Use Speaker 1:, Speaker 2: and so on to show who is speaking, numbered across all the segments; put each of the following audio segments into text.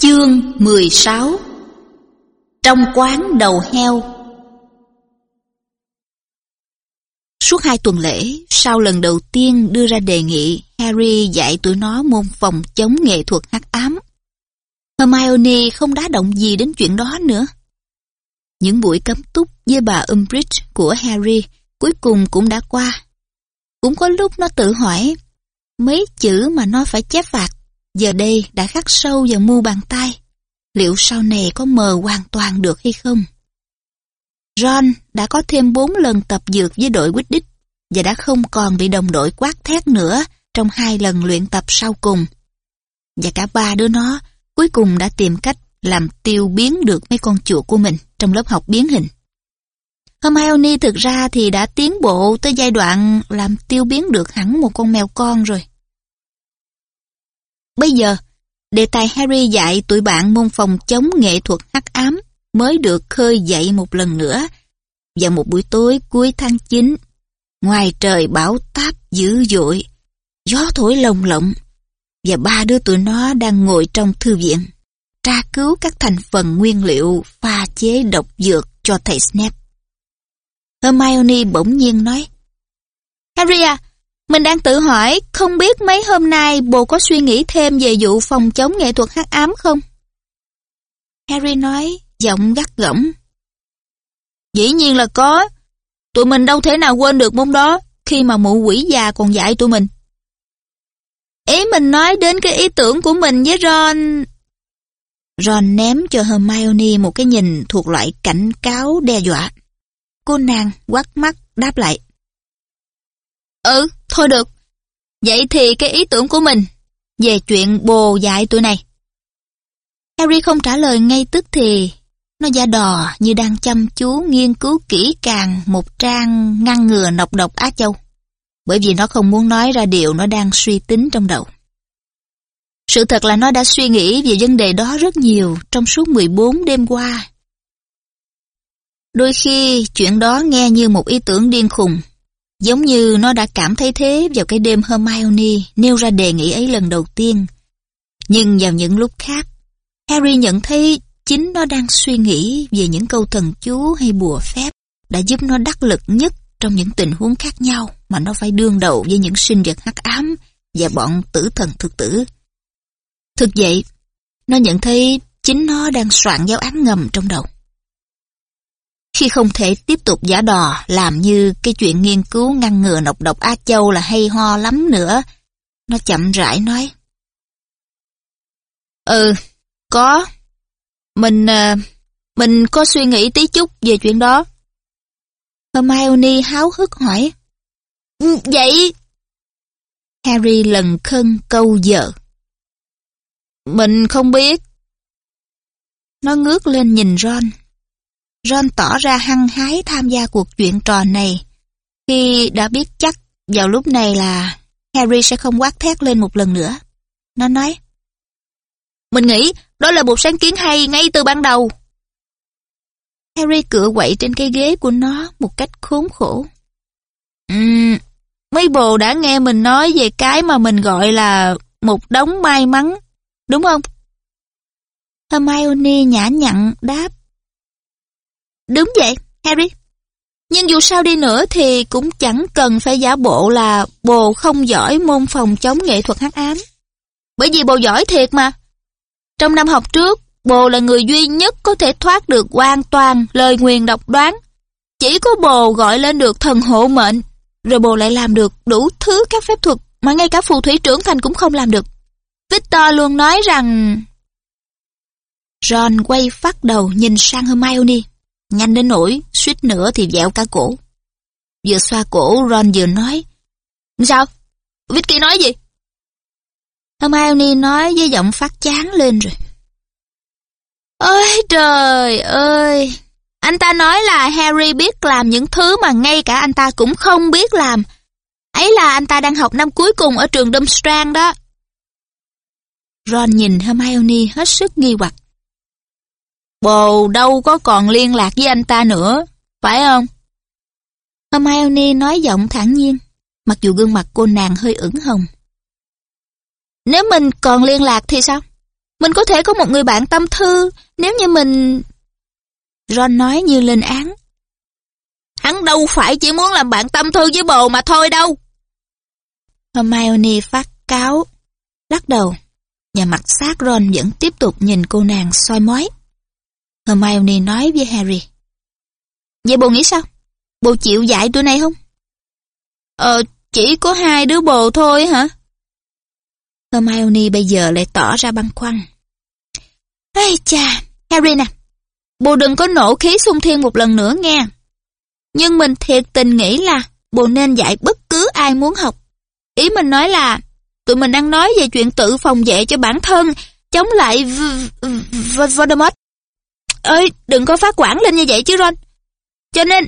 Speaker 1: Chương 16 Trong quán đầu heo Suốt hai tuần lễ, sau lần đầu tiên đưa ra đề nghị Harry dạy tụi nó môn phòng chống nghệ thuật hắc ám, Hermione không đá động gì đến chuyện đó nữa. Những buổi cấm túc với bà Umbridge của Harry cuối cùng cũng đã qua. Cũng có lúc nó tự hỏi, mấy chữ mà nó phải chép phạt giờ đây đã khắc sâu vào mu bàn tay. Liệu sau này có mờ hoàn toàn được hay không? Ron đã có thêm 4 lần tập dược với đội Quidditch và đã không còn bị đồng đội quát thét nữa trong hai lần luyện tập sau cùng. Và cả ba đứa nó cuối cùng đã tìm cách làm tiêu biến được mấy con chuột của mình trong lớp học biến hình. Hermione thực ra thì đã tiến bộ tới giai đoạn làm tiêu biến được hẳn một con mèo con rồi. Bây giờ, đề tài Harry dạy tụi bạn môn phòng chống nghệ thuật hắc ám mới được khơi dậy một lần nữa vào một buổi tối cuối tháng 9. Ngoài trời bão táp dữ dội, gió thổi lồng lộng và ba đứa tụi nó đang ngồi trong thư viện tra cứu các thành phần nguyên liệu pha chế độc dược cho thầy Snape. Hermione bỗng nhiên nói Harry à, mình đang tự hỏi không biết mấy hôm nay bồ có suy nghĩ thêm về vụ phòng chống nghệ thuật hắc ám không? Harry nói, giọng gắt gỏng. Dĩ nhiên là có. Tụi mình đâu thể nào quên được môn đó khi mà mụ quỷ già còn dạy tụi mình. Ý mình nói đến cái ý tưởng của mình với Ron... Ron ném cho Hermione một cái nhìn thuộc loại cảnh cáo đe dọa. Cô nàng quắt mắt đáp lại. Ừ, thôi được. Vậy thì cái ý tưởng của mình về chuyện bồ dạy tụi này. Harry không trả lời ngay tức thì nó da đò như đang chăm chú nghiên cứu kỹ càng một trang ngăn ngừa nọc độc Á Châu. Bởi vì nó không muốn nói ra điều nó đang suy tính trong đầu. Sự thật là nó đã suy nghĩ về vấn đề đó rất nhiều trong suốt 14 đêm qua. Đôi khi chuyện đó nghe như một ý tưởng điên khùng, giống như nó đã cảm thấy thế vào cái đêm Hermione nêu ra đề nghị ấy lần đầu tiên. Nhưng vào những lúc khác, Harry nhận thấy chính nó đang suy nghĩ về những câu thần chú hay bùa phép đã giúp nó đắc lực nhất trong những tình huống khác nhau mà nó phải đương đầu với những sinh vật hắc ám và bọn tử thần thực tử. Thực vậy, nó nhận thấy chính nó đang soạn giáo án ngầm trong đầu. Khi không thể tiếp tục giả đò làm như cái chuyện nghiên cứu ngăn ngừa nọc độc Á Châu là hay ho lắm nữa, nó chậm rãi nói. Ừ, có. Mình, ờ, mình có suy nghĩ tí chút về chuyện đó. Hermione háo hức hỏi. Ừ, vậy... Harry lần khân câu giờ. Mình không biết. Nó ngước lên nhìn Ron. Ron tỏ ra hăng hái tham gia cuộc chuyện trò này khi đã biết chắc vào lúc này là Harry sẽ không quát thét lên một lần nữa. Nó nói Mình nghĩ đó là một sáng kiến hay ngay từ ban đầu. Harry cựa quậy trên cái ghế của nó một cách khốn khổ. Uhm, mấy bồ đã nghe mình nói về cái mà mình gọi là một đống may mắn, đúng không? Hermione nhã nhặn đáp. Đúng vậy, Harry. Nhưng dù sao đi nữa thì cũng chẳng cần phải giả bộ là bồ không giỏi môn phòng chống nghệ thuật hắc ám. Bởi vì bồ giỏi thiệt mà. Trong năm học trước, bồ là người duy nhất có thể thoát được hoàn toàn lời nguyền độc đoán. Chỉ có bồ gọi lên được thần hộ mệnh, rồi bồ lại làm được đủ thứ các phép thuật mà ngay cả phù thủy trưởng thành cũng không làm được. Victor luôn nói rằng... Ron quay phát đầu nhìn sang Hermione, nhanh đến nỗi suýt nữa thì dẹo cả cổ. Vừa xoa cổ Ron vừa nói, Sao? Vicky nói gì? Hermione nói với giọng phát chán lên rồi. Ôi trời ơi! Anh ta nói là Harry biết làm những thứ mà ngay cả anh ta cũng không biết làm. Ấy là anh ta đang học năm cuối cùng ở trường Dumbstrang đó. Ron nhìn Hermione hết sức nghi hoặc. Bồ đâu có còn liên lạc với anh ta nữa, phải không? Hermione nói giọng thản nhiên, mặc dù gương mặt cô nàng hơi ửng hồng. Nếu mình còn liên lạc thì sao? Mình có thể có một người bạn tâm thư nếu như mình... Ron nói như lên án. Hắn đâu phải chỉ muốn làm bạn tâm thư với bồ mà thôi đâu. Hermione phát cáo, lắc đầu, và mặt sát Ron vẫn tiếp tục nhìn cô nàng soi mói. Hermione nói với Harry. Vậy bồ nghĩ sao? Bồ chịu dạy tụi này không? Ờ, chỉ có hai đứa bồ thôi hả? Hermione bây giờ lại tỏ ra băn khoăn. Ây cha, Harry nè, bồ đừng có nổ khí xung thiên một lần nữa nghe. Nhưng mình thiệt tình nghĩ là bồ nên dạy bất cứ ai muốn học. Ý mình nói là tụi mình đang nói về chuyện tự phòng vệ cho bản thân, chống lại Voldemort. Ơi, đừng có phát quản lên như vậy chứ Ron. Cho nên,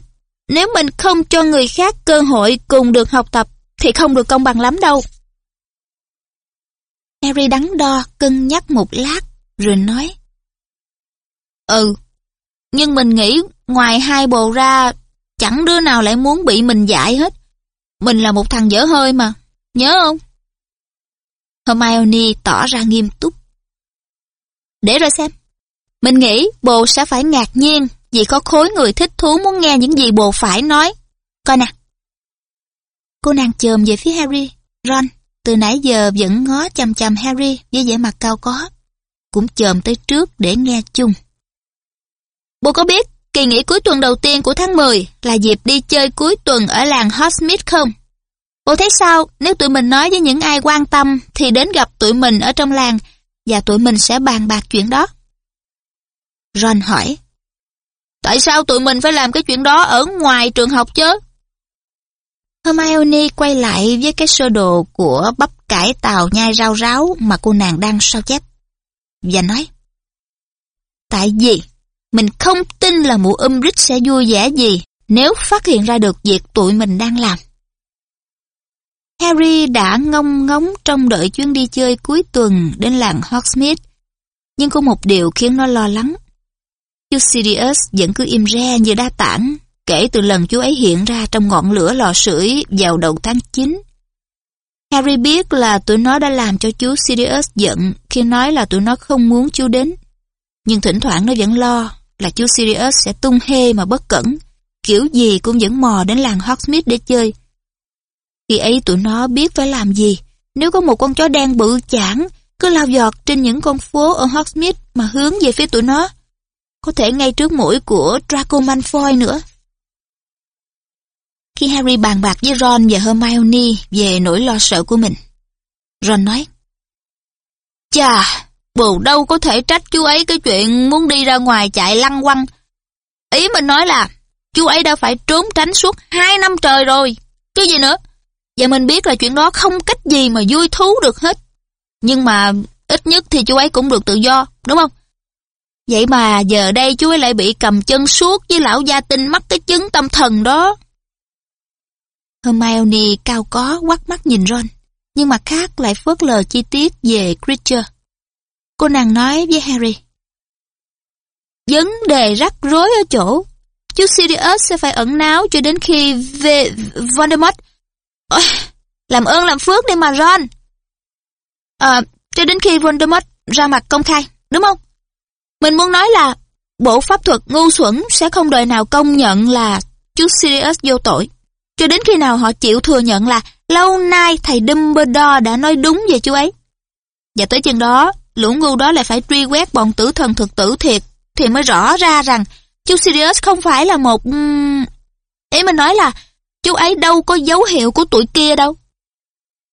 Speaker 1: nếu mình không cho người khác cơ hội cùng được học tập, thì không được công bằng lắm đâu. Harry đắn đo, cân nhắc một lát, rồi nói. Ừ, nhưng mình nghĩ ngoài hai bồ ra, chẳng đứa nào lại muốn bị mình dạy hết. Mình là một thằng dở hơi mà, nhớ không? Hermione tỏ ra nghiêm túc. Để rồi xem. Mình nghĩ bồ sẽ phải ngạc nhiên vì có khối người thích thú muốn nghe những gì bồ phải nói. Coi nè. Cô nàng chồm về phía Harry. Ron, từ nãy giờ vẫn ngó chăm chăm Harry với vẻ mặt cao có. Cũng chồm tới trước để nghe chung. Bố có biết kỳ nghỉ cuối tuần đầu tiên của tháng 10 là dịp đi chơi cuối tuần ở làng Hotsmith không? Bố thấy sao nếu tụi mình nói với những ai quan tâm thì đến gặp tụi mình ở trong làng và tụi mình sẽ bàn bạc chuyện đó? Ron hỏi. Tại sao tụi mình phải làm cái chuyện đó ở ngoài trường học chứ? Hermione quay lại với cái sơ đồ của bắp cải tàu nhai rau ráo mà cô nàng đang sao chép. Và nói. Tại vì mình không tin là mụ Umbridge sẽ vui vẻ gì nếu phát hiện ra được việc tụi mình đang làm. Harry đã ngông ngóng trong đợi chuyến đi chơi cuối tuần đến làng Hogsmeade. Nhưng có một điều khiến nó lo lắng. Chú Sirius vẫn cứ im re như đa tảng kể từ lần chú ấy hiện ra trong ngọn lửa lò sưởi vào đầu tháng 9. Harry biết là tụi nó đã làm cho chú Sirius giận khi nói là tụi nó không muốn chú đến. Nhưng thỉnh thoảng nó vẫn lo là chú Sirius sẽ tung hê mà bất cẩn, kiểu gì cũng vẫn mò đến làng Hogsmeade để chơi. Khi ấy tụi nó biết phải làm gì, nếu có một con chó đen bự chảng cứ lao giọt trên những con phố ở Hogsmeade mà hướng về phía tụi nó. Có thể ngay trước mũi của Draco Malfoy nữa. Khi Harry bàn bạc với Ron và Hermione về nỗi lo sợ của mình, Ron nói, Chà, bồ đâu có thể trách chú ấy cái chuyện muốn đi ra ngoài chạy lăng quăng. Ý mình nói là, chú ấy đã phải trốn tránh suốt hai năm trời rồi, chứ gì nữa. Và mình biết là chuyện đó không cách gì mà vui thú được hết. Nhưng mà ít nhất thì chú ấy cũng được tự do, đúng không? Vậy mà giờ đây chú ấy lại bị cầm chân suốt với lão gia tinh mắc cái chứng tâm thần đó. Hermione cao có quắt mắt nhìn Ron, nhưng mặt khác lại phớt lờ chi tiết về Creature. Cô nàng nói với Harry. Vấn đề rắc rối ở chỗ, chú Sirius sẽ phải ẩn náu cho đến khi về Voldemort. Ôi, làm ơn làm phước đi mà Ron. À, cho đến khi Voldemort ra mặt công khai, đúng không? Mình muốn nói là bộ pháp thuật ngu xuẩn sẽ không đời nào công nhận là chú Sirius vô tội. Cho đến khi nào họ chịu thừa nhận là lâu nay thầy Dumbledore đã nói đúng về chú ấy. Và tới chừng đó, lũ ngu đó lại phải truy quét bọn tử thần thực tử thiệt, thì mới rõ ra rằng chú Sirius không phải là một... Ý mình nói là chú ấy đâu có dấu hiệu của tuổi kia đâu.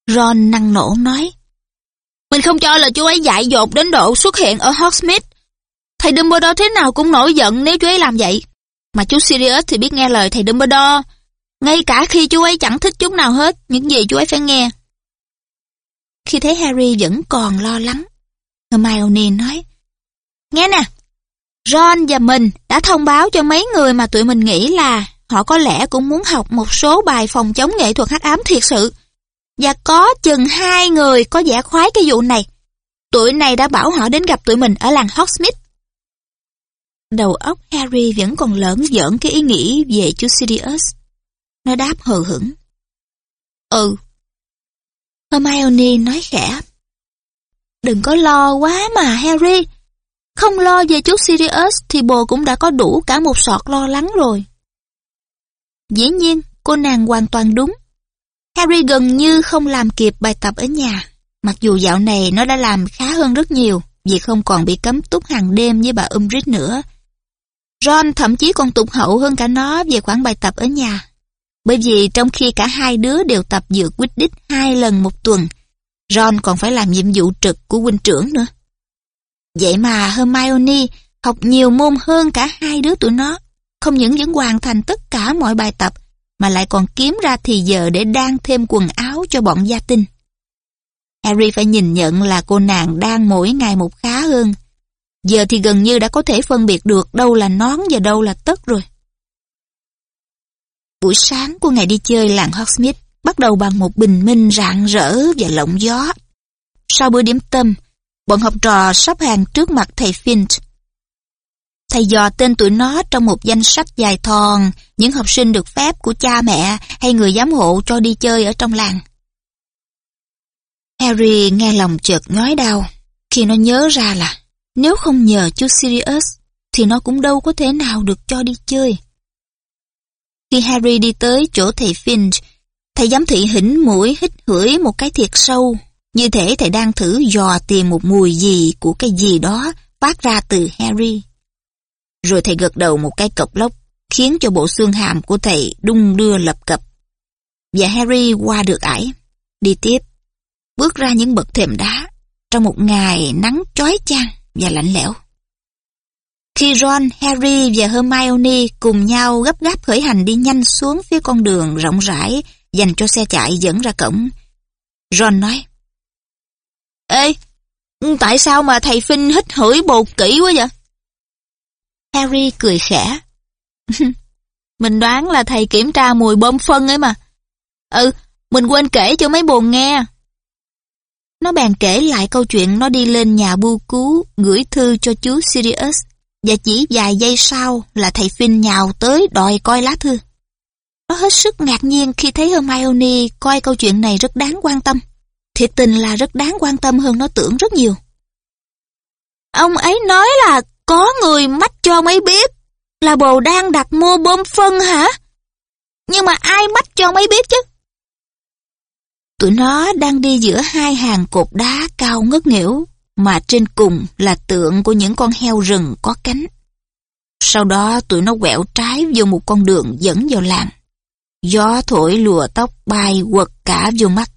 Speaker 1: Ron năng nổ nói. Mình không cho là chú ấy dại dột đến độ xuất hiện ở Hogsmeade. Thầy Dumbledore thế nào cũng nổi giận nếu chú ấy làm vậy. Mà chú Sirius thì biết nghe lời thầy Dumbledore. Ngay cả khi chú ấy chẳng thích chút nào hết, những gì chú ấy phải nghe. Khi thấy Harry vẫn còn lo lắng, Hermione nói, Nghe nè, Ron và mình đã thông báo cho mấy người mà tụi mình nghĩ là họ có lẽ cũng muốn học một số bài phòng chống nghệ thuật hắc ám thiệt sự. Và có chừng hai người có vẻ khoái cái vụ này. Tụi này đã bảo họ đến gặp tụi mình ở làng Hogsmeade. Đầu óc Harry vẫn còn lớn giỡn cái ý nghĩ về chú Sirius. Nó đáp hờ hững. Ừ. Hermione nói khẽ. Đừng có lo quá mà Harry. Không lo về chú Sirius thì bồ cũng đã có đủ cả một sọt lo lắng rồi. Dĩ nhiên, cô nàng hoàn toàn đúng. Harry gần như không làm kịp bài tập ở nhà. Mặc dù dạo này nó đã làm khá hơn rất nhiều vì không còn bị cấm túc hàng đêm với bà Umbridge nữa. Ron thậm chí còn tụt hậu hơn cả nó về khoản bài tập ở nhà. Bởi vì trong khi cả hai đứa đều tập dựa quýt đích hai lần một tuần, Ron còn phải làm nhiệm vụ trực của huynh trưởng nữa. Vậy mà Hermione học nhiều môn hơn cả hai đứa tụi nó, không những vẫn hoàn thành tất cả mọi bài tập, mà lại còn kiếm ra thì giờ để đan thêm quần áo cho bọn gia tinh. Harry phải nhìn nhận là cô nàng đang mỗi ngày một khá hơn. Giờ thì gần như đã có thể phân biệt được đâu là nón và đâu là tất rồi. Buổi sáng của ngày đi chơi làng Hogsmeade bắt đầu bằng một bình minh rạng rỡ và lộng gió. Sau bữa điểm tâm, bọn học trò sắp hàng trước mặt thầy Finch. Thầy dò tên tụi nó trong một danh sách dài thòn, những học sinh được phép của cha mẹ hay người giám hộ cho đi chơi ở trong làng. Harry nghe lòng chợt nhói đau khi nó nhớ ra là nếu không nhờ chú Sirius thì nó cũng đâu có thể nào được cho đi chơi. Khi Harry đi tới chỗ thầy Finch, thầy giám thị hỉnh mũi hít hửi một cái thiệt sâu, như thể thầy đang thử dò tìm một mùi gì của cái gì đó phát ra từ Harry. Rồi thầy gật đầu một cái cộc lốc, khiến cho bộ xương hàm của thầy đung đưa lập cập. Và Harry qua được ải, đi tiếp, bước ra những bậc thềm đá, trong một ngày nắng chói chang và lạnh lẽo. Khi Ron, Harry và Hermione cùng nhau gấp gáp khởi hành đi nhanh xuống phía con đường rộng rãi dành cho xe chạy dẫn ra cổng, Ron nói Ê, tại sao mà thầy Phinh hít hửi bột kỹ quá vậy? Harry cười khẽ. mình đoán là thầy kiểm tra mùi bơm phân ấy mà. Ừ, mình quên kể cho mấy buồn nghe. Nó bèn kể lại câu chuyện nó đi lên nhà bu cứu, gửi thư cho chú Sirius, và chỉ vài giây sau là thầy Finn nhào tới đòi coi lá thư. Nó hết sức ngạc nhiên khi thấy Hermione coi câu chuyện này rất đáng quan tâm. Thiệt tình là rất đáng quan tâm hơn nó tưởng rất nhiều. Ông ấy nói là có người mách cho ông ấy biết là bồ đang đặt mua bom phân hả? Nhưng mà ai mách cho ông ấy biết chứ? Tụi nó đang đi giữa hai hàng cột đá cao ngất nghỉu, mà trên cùng là tượng của những con heo rừng có cánh. Sau đó tụi nó quẹo trái vô một con đường dẫn vào làng. Gió thổi lùa tóc bay quật cả vô mắt.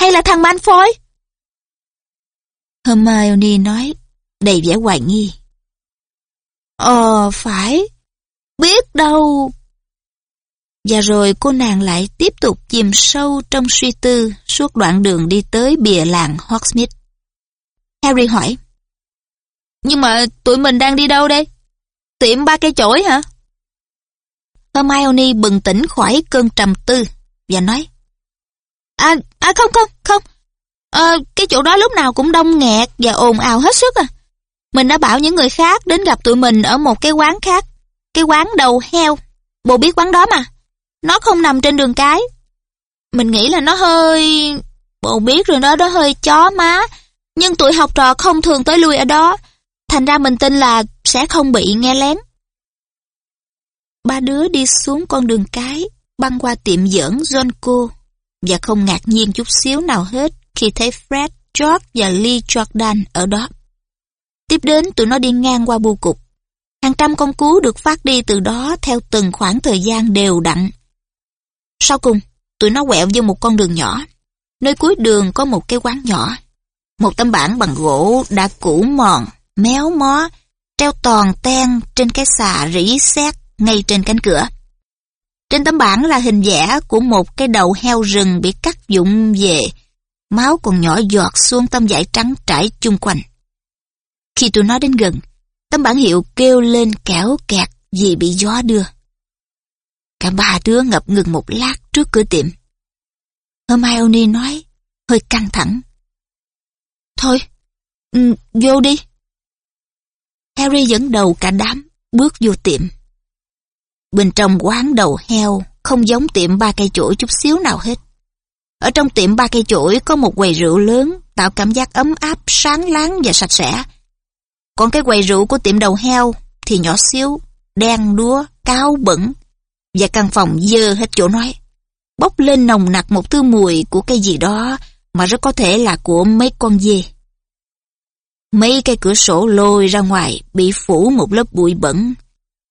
Speaker 1: Hay là thằng Malfoy? Hermione nói, đầy vẻ hoài nghi. Ờ, phải. Biết đâu. Và rồi cô nàng lại tiếp tục chìm sâu trong suy tư suốt đoạn đường đi tới bìa làng Hogsmeade. Harry hỏi. Nhưng mà tụi mình đang đi đâu đây? Tiệm ba cây chổi hả? Hermione bừng tỉnh khỏi cơn trầm tư và nói. À, à không không, không. À, cái chỗ đó lúc nào cũng đông nghẹt và ồn ào hết sức à. Mình đã bảo những người khác đến gặp tụi mình ở một cái quán khác. Cái quán đầu heo. Bộ biết quán đó mà. Nó không nằm trên đường cái. Mình nghĩ là nó hơi... Bộ biết rồi đó, nó hơi chó má. Nhưng tụi học trò không thường tới lui ở đó. Thành ra mình tin là sẽ không bị nghe lén. Ba đứa đi xuống con đường cái, băng qua tiệm dẫn Johnco và không ngạc nhiên chút xíu nào hết khi thấy Fred, George và Lee Jordan ở đó. Tiếp đến tụi nó đi ngang qua bưu cục. Hàng trăm con cú được phát đi từ đó theo từng khoảng thời gian đều đặn. Sau cùng, tụi nó quẹo vô một con đường nhỏ. Nơi cuối đường có một cái quán nhỏ. Một tấm bảng bằng gỗ đã cũ mòn, méo mó, treo toàn ten trên cái xà rỉ sét ngay trên cánh cửa. Trên tấm bảng là hình vẽ của một cái đầu heo rừng bị cắt dụng về, máu còn nhỏ giọt xuống tấm vải trắng trải chung quanh. Khi tụi nó đến gần, tấm bảng hiệu kêu lên kẻo kẹt vì bị gió đưa. Cả ba đứa ngập ngừng một lát trước cửa tiệm. Hermione nói, hơi căng thẳng. Thôi, ừ, vô đi. Harry dẫn đầu cả đám, bước vô tiệm. Bên trong quán đầu heo, không giống tiệm ba cây chổi chút xíu nào hết. Ở trong tiệm ba cây chổi có một quầy rượu lớn tạo cảm giác ấm áp, sáng láng và sạch sẽ. Còn cái quầy rượu của tiệm đầu heo thì nhỏ xíu, đen đúa, cao bẩn. Và căn phòng dơ hết chỗ nói. Bốc lên nồng nặc một thứ mùi của cái gì đó mà rất có thể là của mấy con dê. Mấy cái cửa sổ lôi ra ngoài bị phủ một lớp bụi bẩn.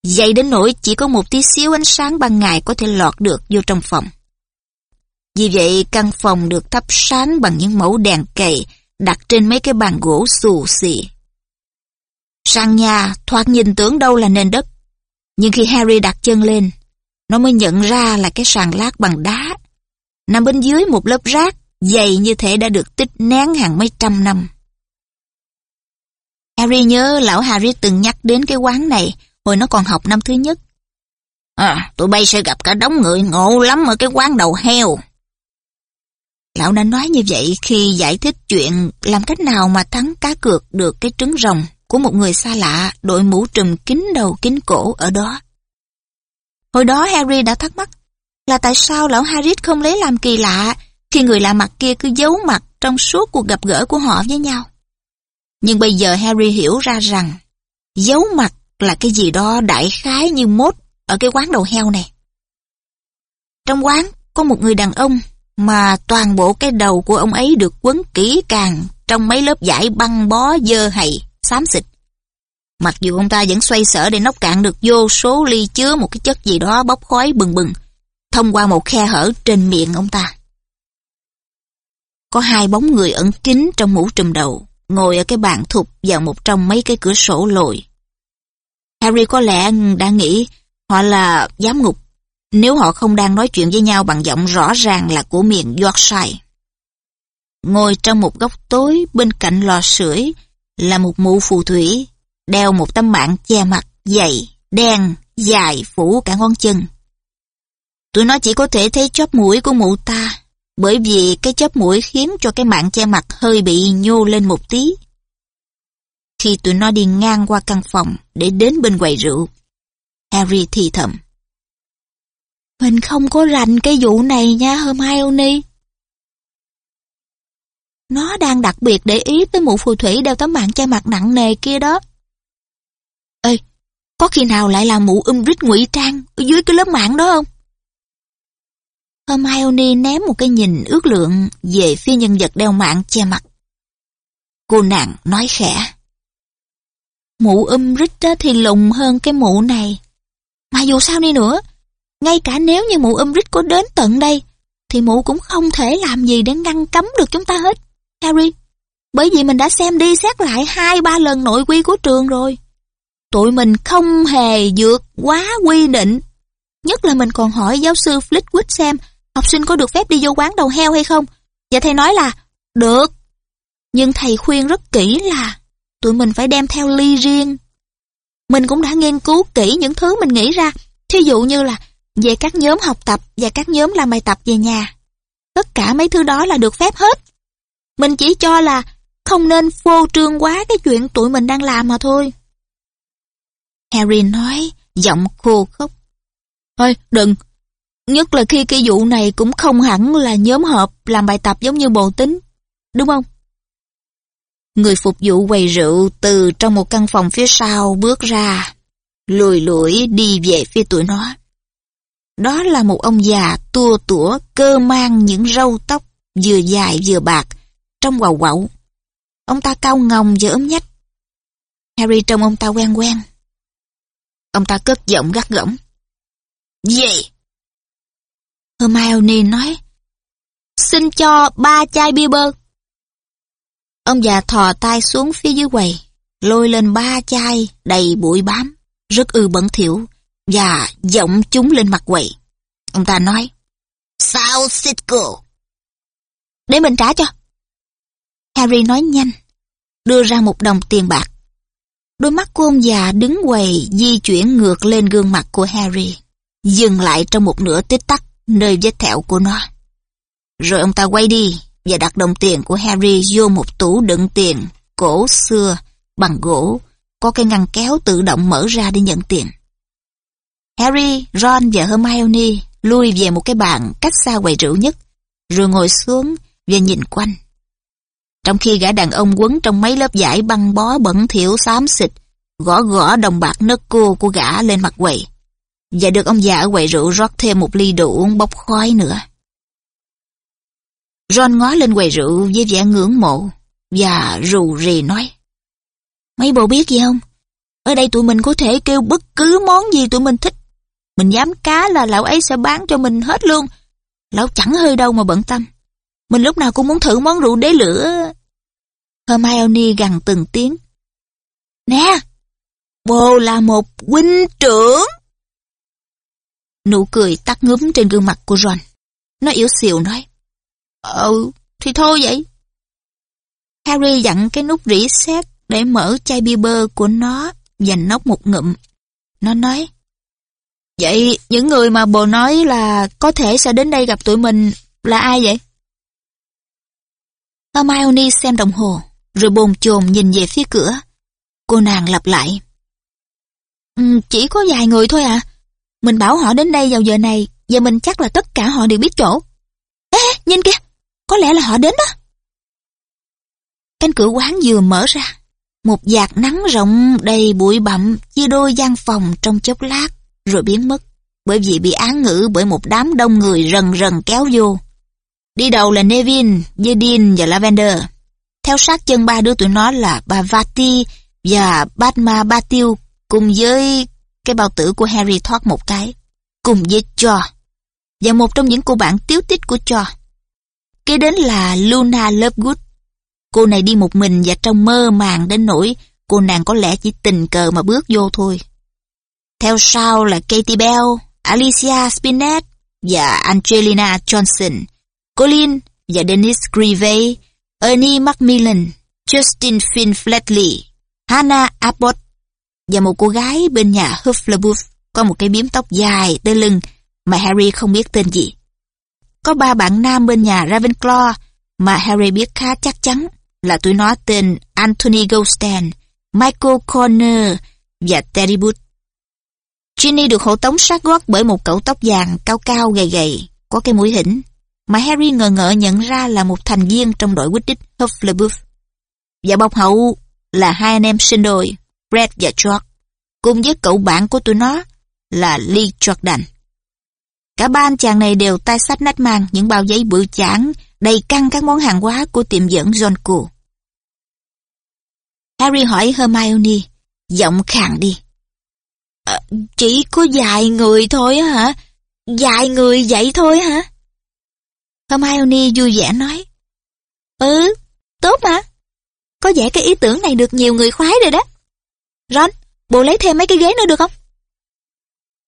Speaker 1: Dày đến nỗi chỉ có một tí xíu ánh sáng ban ngày có thể lọt được vô trong phòng. Vì vậy căn phòng được thắp sáng bằng những mẫu đèn cầy đặt trên mấy cái bàn gỗ xù xì. Sang nhà thoạt nhìn tưởng đâu là nền đất. Nhưng khi Harry đặt chân lên, nó mới nhận ra là cái sàn lát bằng đá. Nằm bên dưới một lớp rác dày như thể đã được tích nén hàng mấy trăm năm. Harry nhớ lão Harry từng nhắc đến cái quán này hồi nó còn học năm thứ nhất. À, tụi bay sẽ gặp cả đống người ngộ lắm ở cái quán đầu heo. Lão đã nói như vậy khi giải thích chuyện làm cách nào mà thắng cá cược được cái trứng rồng của một người xa lạ đội mũ trùm kín đầu kín cổ ở đó. Hồi đó Harry đã thắc mắc là tại sao lão Harris không lấy làm kỳ lạ khi người lạ mặt kia cứ giấu mặt trong suốt cuộc gặp gỡ của họ với nhau. Nhưng bây giờ Harry hiểu ra rằng giấu mặt là cái gì đó đại khái như mốt ở cái quán đầu heo này. Trong quán có một người đàn ông mà toàn bộ cái đầu của ông ấy được quấn kỹ càng trong mấy lớp vải băng bó dơ hầy, xám xịt. Mặc dù ông ta vẫn xoay sở để nóc cạn được vô số ly chứa một cái chất gì đó bốc khói bừng bừng, thông qua một khe hở trên miệng ông ta. Có hai bóng người ẩn kín trong mũ trùm đầu, ngồi ở cái bàn thục vào một trong mấy cái cửa sổ lồi. Harry có lẽ đã nghĩ họ là giám ngục nếu họ không đang nói chuyện với nhau bằng giọng rõ ràng là của miền Yorkshire. Ngồi trong một góc tối bên cạnh lò sưởi là một mụ phù thủy, đeo một tấm mạng che mặt dày, đen, dài phủ cả ngón chân. Tụi nó chỉ có thể thấy chóp mũi của mụ ta, bởi vì cái chóp mũi khiến cho cái mạng che mặt hơi bị nhô lên một tí. Khi tụi nó đi ngang qua căn phòng để đến bên quầy rượu, Harry thì thầm. Mình không có rành cái vụ này nha Hermione. Nó đang đặc biệt để ý tới mụ phù thủy đeo tấm mạng che mặt nặng nề kia đó. Ê, có khi nào lại là mụ Umbridge ngụy trang ở dưới cái lớp mạng đó không? Hermione ném một cái nhìn ước lượng về phía nhân vật đeo mạng che mặt. Cô nàng nói khẽ. Mụ Umbridge thì lùng hơn cái mụ này. Mà dù sao đi nữa, ngay cả nếu như mụ Umbridge có đến tận đây, thì mụ cũng không thể làm gì để ngăn cấm được chúng ta hết. Harry, bởi vì mình đã xem đi xét lại hai ba lần nội quy của trường rồi. Tụi mình không hề vượt quá quy định. Nhất là mình còn hỏi giáo sư Flitwick xem học sinh có được phép đi vô quán đầu heo hay không. Và thầy nói là, được. Nhưng thầy khuyên rất kỹ là, tụi mình phải đem theo ly riêng. Mình cũng đã nghiên cứu kỹ những thứ mình nghĩ ra. Thí dụ như là về các nhóm học tập và các nhóm làm bài tập về nhà. Tất cả mấy thứ đó là được phép hết. Mình chỉ cho là không nên phô trương quá cái chuyện tụi mình đang làm mà thôi. Harry nói, giọng khô khốc. Thôi, đừng. Nhất là khi cái vụ này cũng không hẳn là nhóm họp làm bài tập giống như bồ tính. Đúng không? Người phục vụ quầy rượu từ trong một căn phòng phía sau bước ra, lùi lủi đi về phía tụi nó. Đó là một ông già tua tủa cơ mang những râu tóc vừa dài vừa bạc, trong quầu quậu. Ông ta cao ngồng và ốm nhách. Harry trông ông ta quen quen. Ông ta cất giọng gắt gỏng. Gì? Hermione nói. Xin cho ba chai bia bơ. Ông già thò tay xuống phía dưới quầy, lôi lên ba chai đầy bụi bám, rất ư bẩn thỉu và giọng chúng lên mặt quầy. Ông ta nói, Sao Sitco? Để mình trả cho. Harry nói nhanh, đưa ra một đồng tiền bạc. Đôi mắt của ông già đứng quầy di chuyển ngược lên gương mặt của Harry, dừng lại trong một nửa tích tắc nơi vết thẹo của nó. Rồi ông ta quay đi và đặt đồng tiền của Harry vô một tủ đựng tiền cổ xưa bằng gỗ, có cái ngăn kéo tự động mở ra để nhận tiền. Harry, Ron và Hermione lui về một cái bàn cách xa quầy rượu nhất, rồi ngồi xuống và nhìn quanh. Trong khi gã đàn ông quấn trong mấy lớp vải băng bó bẩn thỉu xám xịt, gõ gõ đồng bạc nấc cô của gã lên mặt quầy. Và được ông già ở quầy rượu rót thêm một ly đồ uống bốc khói nữa. Ron ngó lên quầy rượu với vẻ ngưỡng mộ và rù rì nói. Mấy bộ biết gì không? Ở đây tụi mình có thể kêu bất cứ món gì tụi mình thích. Mình dám cá là lão ấy sẽ bán cho mình hết luôn. Lão chẳng hơi đâu mà bận tâm. Mình lúc nào cũng muốn thử món rượu đế lửa. Hermione gằn từng tiếng. Nè, bồ là một huynh trưởng. Nụ cười tắt ngấm trên gương mặt của Ron. Nó yếu xìu nói. Ừ, thì thôi vậy. Harry dặn cái nút rỉ sét để mở chai bia bơ của nó dành nốc một ngụm. Nó nói, Vậy những người mà bồ nói là có thể sẽ đến đây gặp tụi mình là ai vậy? Hermione xem đồng hồ, rồi bồn chồn nhìn về phía cửa. Cô nàng lặp lại. Ừ, chỉ có vài người thôi à. Mình bảo họ đến đây vào giờ này, và mình chắc là tất cả họ đều biết chỗ. Ê, nhìn kìa, có lẽ là họ đến đó. Cánh cửa quán vừa mở ra. Một dạt nắng rộng đầy bụi bặm chia đôi gian phòng trong chốc lát, rồi biến mất, bởi vì bị án ngữ bởi một đám đông người rần rần kéo vô. Đi đầu là Nevin, Yedin và Lavender. Theo sát chân ba đứa tụi nó là bà Vati và Batma Batiu cùng với cái bao tử của Harry thoát một cái, cùng với Cho. Và một trong những cô bạn tiếu tích của Cho. Kế đến là Luna Lovegood. Cô này đi một mình và trong mơ màng đến nỗi cô nàng có lẽ chỉ tình cờ mà bước vô thôi. Theo sau là Katie Bell, Alicia Spinett và Angelina Johnson, Colin và Dennis Grieve, Ernie Macmillan, Justin Finn Flatley, Hannah Abbott và một cô gái bên nhà Hufflepuff có một cái biếm tóc dài tới lưng mà Harry không biết tên gì. Có ba bạn nam bên nhà Ravenclaw mà Harry biết khá chắc chắn là tụi nó tên Anthony Goldstein, Michael Corner và Terry Booth. Ginny được hộ tống sát gót bởi một cậu tóc vàng cao cao gầy gầy, có cái mũi hỉnh, mà Harry ngờ ngợ nhận ra là một thành viên trong đội Quidditch Hufflepuff. Và bọc hậu là hai anh em sinh đôi, Fred và George, cùng với cậu bạn của tụi nó là Lee Jordan. Cả ba anh chàng này đều tay sách nách mang những bao giấy bự chản đầy căng các món hàng hóa của tiệm dẫn John Cool. Harry hỏi Hermione, giọng khàn đi. À, chỉ có vài người thôi hả? Vài người vậy thôi hả? Hermione vui vẻ nói. Ừ, tốt mà. Có vẻ cái ý tưởng này được nhiều người khoái rồi đó. Ron, bộ lấy thêm mấy cái ghế nữa được không?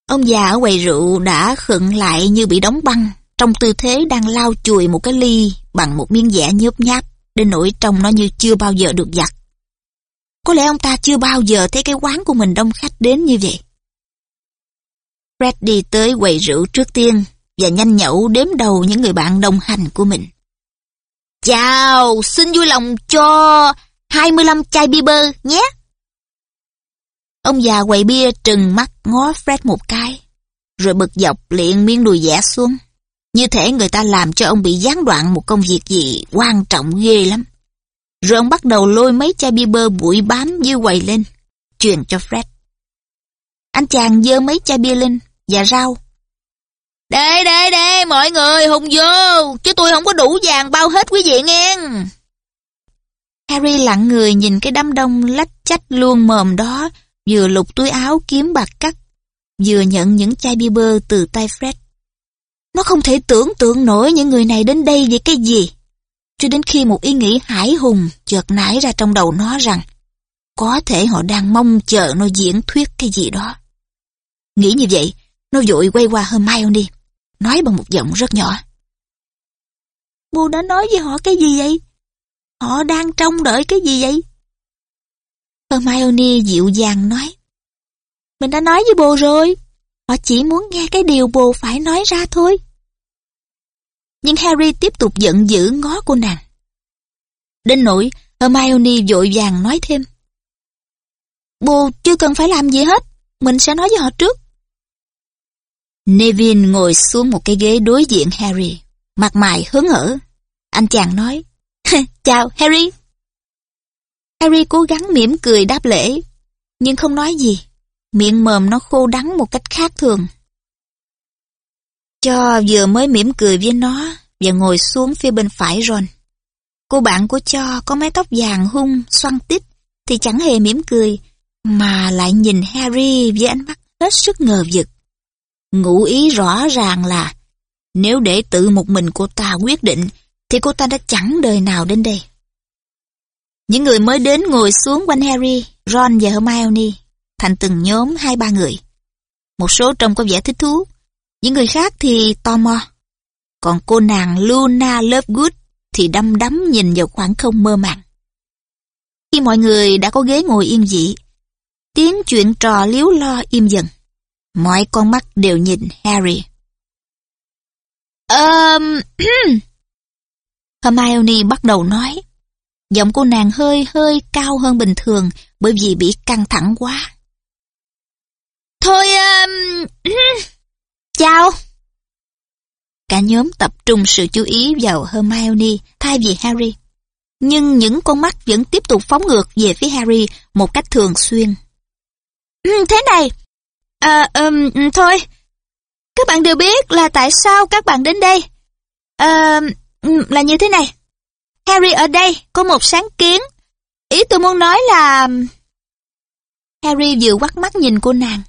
Speaker 1: Ông già ở quầy rượu đã khựng lại như bị đóng băng, trong tư thế đang lau chùi một cái ly bằng một miếng vẽ nhớp nháp, đến nỗi trông nó như chưa bao giờ được giặt. Có lẽ ông ta chưa bao giờ thấy cái quán của mình đông khách đến như vậy. Fred đi tới quầy rượu trước tiên và nhanh nhẩu đếm đầu những người bạn đồng hành của mình. Chào, xin vui lòng cho 25 chai bia bơ nhé. Ông già quầy bia trừng mắt ngó Fred một cái, rồi bực dọc liền miên đùi dẻ xuống. Như thể người ta làm cho ông bị gián đoạn một công việc gì quan trọng ghê lắm. Rồi ông bắt đầu lôi mấy chai bia bơ bụi bám dưới quầy lên, truyền cho Fred. Anh chàng dơ mấy chai bia lên và rau. Đây, đây, đây, mọi người hùng vô, chứ tôi không có đủ vàng bao hết quý vị nghe. Harry lặng người nhìn cái đám đông lách chách luôn mồm đó, vừa lục túi áo kiếm bạc cắt, vừa nhận những chai bia bơ từ tay Fred. Nó không thể tưởng tượng nổi những người này đến đây vì cái gì. Cho đến khi một ý nghĩ hải hùng chợt nảy ra trong đầu nó rằng có thể họ đang mong chờ nó diễn thuyết cái gì đó. Nghĩ như vậy, nó vội quay qua Hermione, nói bằng một giọng rất nhỏ. Bù đã nói với họ cái gì vậy? Họ đang trông đợi cái gì vậy? Hermione dịu dàng nói. Mình đã nói với bồ rồi. Họ chỉ muốn nghe cái điều bồ phải nói ra thôi. Nhưng Harry tiếp tục giận dữ ngó cô nàng. Đến nỗi, Hermione vội vàng nói thêm. Bồ chưa cần phải làm gì hết, mình sẽ nói với họ trước. Nevin ngồi xuống một cái ghế đối diện Harry, mặt mày hớn hở. Anh chàng nói, Chào, Harry. Harry cố gắng mỉm cười đáp lễ, nhưng không nói gì. Miệng mồm nó khô đắng một cách khác thường. Cho vừa mới mỉm cười với nó và ngồi xuống phía bên phải Ron. Cô bạn của Cho có mái tóc vàng hung, xoăn tít, thì chẳng hề mỉm cười, mà lại nhìn Harry với ánh mắt hết sức ngờ vực. Ngụ ý rõ ràng là nếu để tự một mình cô ta quyết định thì cô ta đã chẳng đời nào đến đây. Những người mới đến ngồi xuống quanh Harry, Ron và Hermione, thành từng nhóm hai ba người. Một số trông có vẻ thích thú, những người khác thì tò mò. Còn cô nàng Luna Lovegood thì đăm đắm nhìn vào khoảng không mơ màng. Khi mọi người đã có ghế ngồi yên dị, tiếng chuyện trò liếu lo im dần. Mọi con mắt đều nhìn Harry. Um, Hermione bắt đầu nói. Giọng cô nàng hơi hơi cao hơn bình thường bởi vì bị căng thẳng quá. Thôi, um, chào. Cả nhóm tập trung sự chú ý vào Hermione thay vì Harry. Nhưng những con mắt vẫn tiếp tục phóng ngược về phía Harry một cách thường xuyên. Ừ, thế này, à, um, thôi, các bạn đều biết là tại sao các bạn đến đây. À, là như thế này. Harry ở đây có một sáng kiến. Ý tôi muốn nói là... Harry vừa quắt mắt nhìn cô nàng.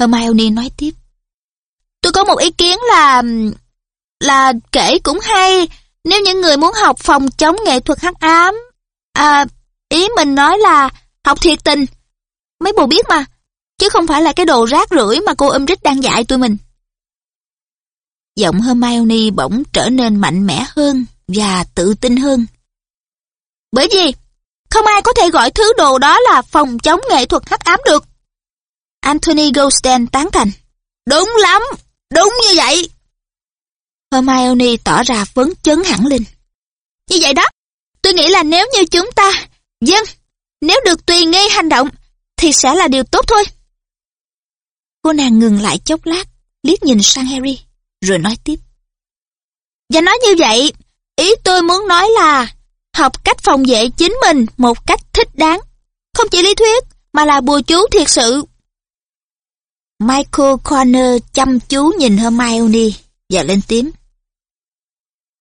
Speaker 1: Hermione nói tiếp. Tôi có một ý kiến là... Là kể cũng hay nếu những người muốn học phòng chống nghệ thuật hắc ám. À, ý mình nói là học thiệt tình. Mấy bồ biết mà. Chứ không phải là cái đồ rác rưởi mà cô Umbridge đang dạy tụi mình. Giọng Hermione bỗng trở nên mạnh mẽ hơn và tự tin hơn. Bởi vì, không ai có thể gọi thứ đồ đó là phòng chống nghệ thuật hắc ám được. Anthony Goldstein tán thành. Đúng lắm, đúng như vậy. Hermione tỏ ra phấn chấn hẳn lên. Như vậy đó, tôi nghĩ là nếu như chúng ta, dân, nếu được tùy nghi hành động, thì sẽ là điều tốt thôi. Cô nàng ngừng lại chốc lát, liếc nhìn sang Harry, rồi nói tiếp. Và nói như vậy, ý tôi muốn nói là học cách phòng vệ chính mình một cách thích đáng. Không chỉ lý thuyết, mà là bùa chú thiệt sự. Michael Corner chăm chú nhìn Hermione và lên tiếng.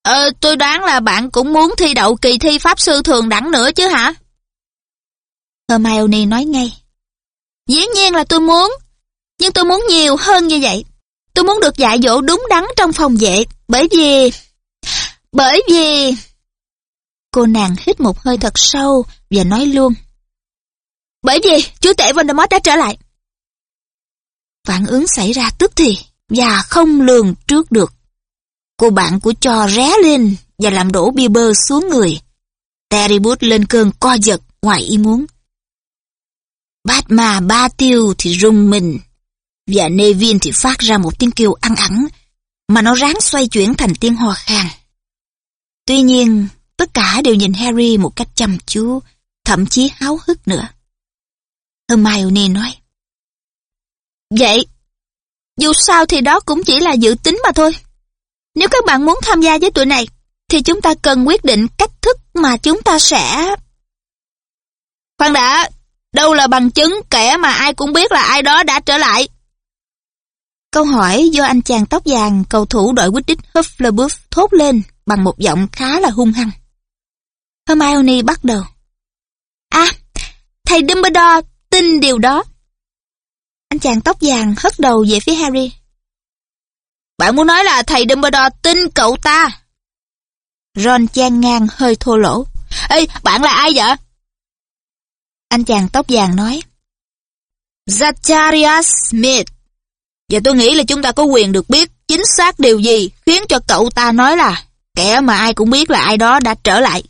Speaker 1: Ờ, tôi đoán là bạn cũng muốn thi đậu kỳ thi Pháp Sư Thường đẳng nữa chứ hả? Hermione nói ngay. Dĩ nhiên là tôi muốn, nhưng tôi muốn nhiều hơn như vậy. Tôi muốn được dạy dỗ đúng đắn trong phòng vệ, bởi vì... Bởi vì... Cô nàng hít một hơi thật sâu và nói luôn. Bởi vì chú tể Voldemort đã trở lại. Phản ứng xảy ra tức thì và không lường trước được. Cô bạn của cho ré lên và làm đổ bia bơ xuống người. Terry Bút lên cơn co giật ngoài ý muốn. Bát mà ba tiêu thì rung mình và Nevin thì phát ra một tiếng kêu ăn ẳng mà nó ráng xoay chuyển thành tiếng ho khan. Tuy nhiên, tất cả đều nhìn Harry một cách chăm chú, thậm chí háo hức nữa. Hermione nói. Vậy, dù sao thì đó cũng chỉ là dự tính mà thôi. Nếu các bạn muốn tham gia với tụi này, thì chúng ta cần quyết định cách thức mà chúng ta sẽ... Khoan đã, đâu là bằng chứng kẻ mà ai cũng biết là ai đó đã trở lại. Câu hỏi do anh chàng tóc vàng cầu thủ đội Quidditch Hufflepuff thốt lên bằng một giọng khá là hung hăng. Hermione bắt đầu. À, thầy Dumbledore tin điều đó. Anh chàng tóc vàng hất đầu về phía Harry. Bạn muốn nói là thầy Dumbledore tin cậu ta? Ron chan ngang hơi thô lỗ. Ê, bạn là ai vậy? Anh chàng tóc vàng nói. Zacharias Smith. Và tôi nghĩ là chúng ta có quyền được biết chính xác điều gì khiến cho cậu ta nói là kẻ mà ai cũng biết là ai đó đã trở lại.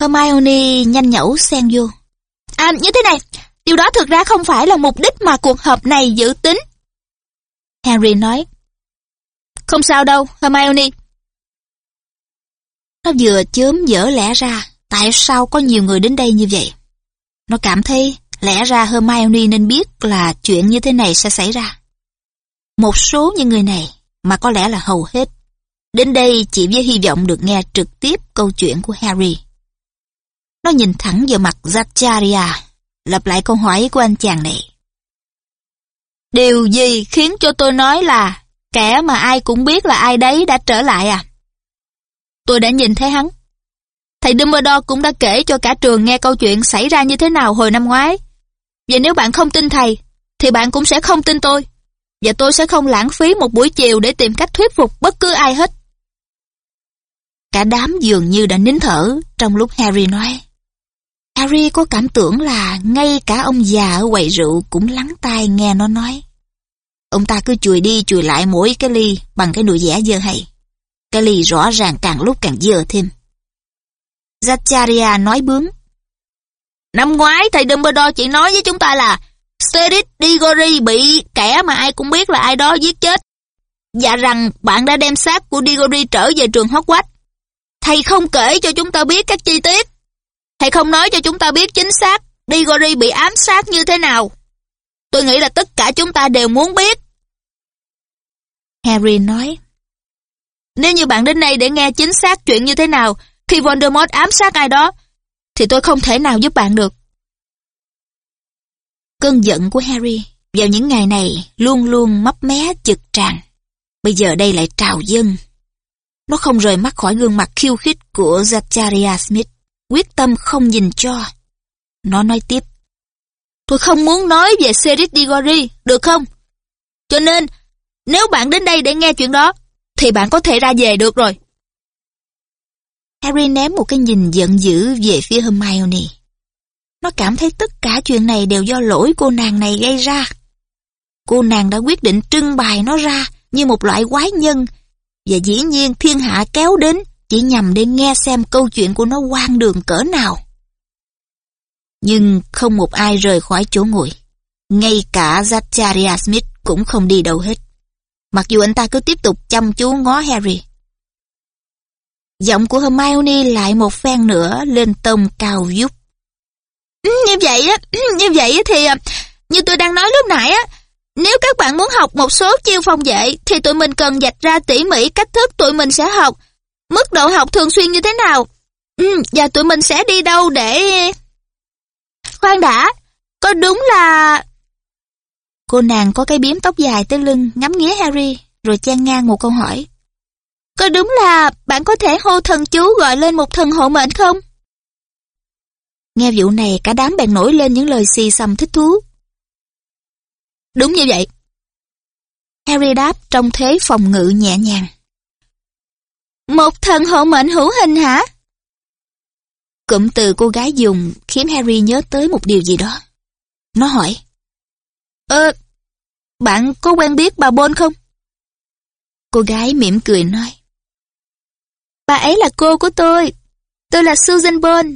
Speaker 1: Hermione nhanh nhẩu xen vô. À, như thế này, điều đó thực ra không phải là mục đích mà cuộc họp này dự tính. Harry nói. Không sao đâu, Hermione. Nó vừa chớm dở lẽ ra, tại sao có nhiều người đến đây như vậy? Nó cảm thấy lẽ ra Hermione nên biết là chuyện như thế này sẽ xảy ra. Một số những người này, mà có lẽ là hầu hết, Đến đây chỉ với hy vọng được nghe trực tiếp câu chuyện của Harry. Nó nhìn thẳng vào mặt Zacharia, lặp lại câu hỏi của anh chàng này. Điều gì khiến cho tôi nói là kẻ mà ai cũng biết là ai đấy đã trở lại à? Tôi đã nhìn thấy hắn. Thầy Dumbledore cũng đã kể cho cả trường nghe câu chuyện xảy ra như thế nào hồi năm ngoái. Và nếu bạn không tin thầy, thì bạn cũng sẽ không tin tôi. Và tôi sẽ không lãng phí một buổi chiều để tìm cách thuyết phục bất cứ ai hết. Cả đám dường như đã nín thở trong lúc Harry nói. Harry có cảm tưởng là ngay cả ông già ở quầy rượu cũng lắng tai nghe nó nói. Ông ta cứ chùi đi chùi lại mỗi cái ly bằng cái nụ vẻ dơ hay. Cái ly rõ ràng càng lúc càng dơ thêm. Zacharia nói bướng. Năm ngoái thầy Dumbledore chỉ nói với chúng ta là Cedric Diggory bị kẻ mà ai cũng biết là ai đó giết chết. Và rằng bạn đã đem xác của Diggory trở về trường Hogwarts. Thầy không kể cho chúng ta biết các chi tiết. Thầy không nói cho chúng ta biết chính xác Diggory bị ám sát như thế nào. Tôi nghĩ là tất cả chúng ta đều muốn biết. Harry nói, Nếu như bạn đến đây để nghe chính xác chuyện như thế nào khi Voldemort ám sát ai đó, thì tôi không thể nào giúp bạn được. Cơn giận của Harry vào những ngày này luôn luôn mấp mé chực tràn. Bây giờ đây lại trào dâng. Nó không rời mắt khỏi gương mặt khiêu khích của Zachariah Smith, quyết tâm không nhìn cho. Nó nói tiếp. Tôi không muốn nói về Cedric Diggory, được không? Cho nên, nếu bạn đến đây để nghe chuyện đó, thì bạn có thể ra về được rồi. Harry ném một cái nhìn giận dữ về phía Hermione. Nó cảm thấy tất cả chuyện này đều do lỗi cô nàng này gây ra. Cô nàng đã quyết định trưng bày nó ra như một loại quái nhân, và dĩ nhiên thiên hạ kéo đến chỉ nhằm để nghe xem câu chuyện của nó quan đường cỡ nào. Nhưng không một ai rời khỏi chỗ ngồi. Ngay cả Zachariah Smith cũng không đi đâu hết. Mặc dù anh ta cứ tiếp tục chăm chú ngó Harry. Giọng của Hermione lại một phen nữa lên tông cao vút. Ừ, như vậy á, ừ, như vậy thì à, như tôi đang nói lúc nãy á, nếu các bạn muốn học một số chiêu phòng vệ thì tụi mình cần dạch ra tỉ mỉ cách thức tụi mình sẽ học, mức độ học thường xuyên như thế nào, ừ, và tụi mình sẽ đi đâu để... Khoan đã, có đúng là... Cô nàng có cái biếm tóc dài tới lưng ngắm nghía Harry rồi chen ngang một câu hỏi. Có đúng là bạn có thể hô thần chú gọi lên một thần hộ mệnh không? Nghe vụ này cả đám bèn nổi lên những lời xì xầm thích thú. Đúng như vậy. Harry đáp trong thế phòng ngự nhẹ nhàng. Một thần hộ mệnh hữu hình hả? Cụm từ cô gái dùng khiến Harry nhớ tới một điều gì đó. Nó hỏi. Ơ, bạn có quen biết bà Bôn không? Cô gái mỉm cười nói. Bà ấy là cô của tôi. Tôi là Susan Bone.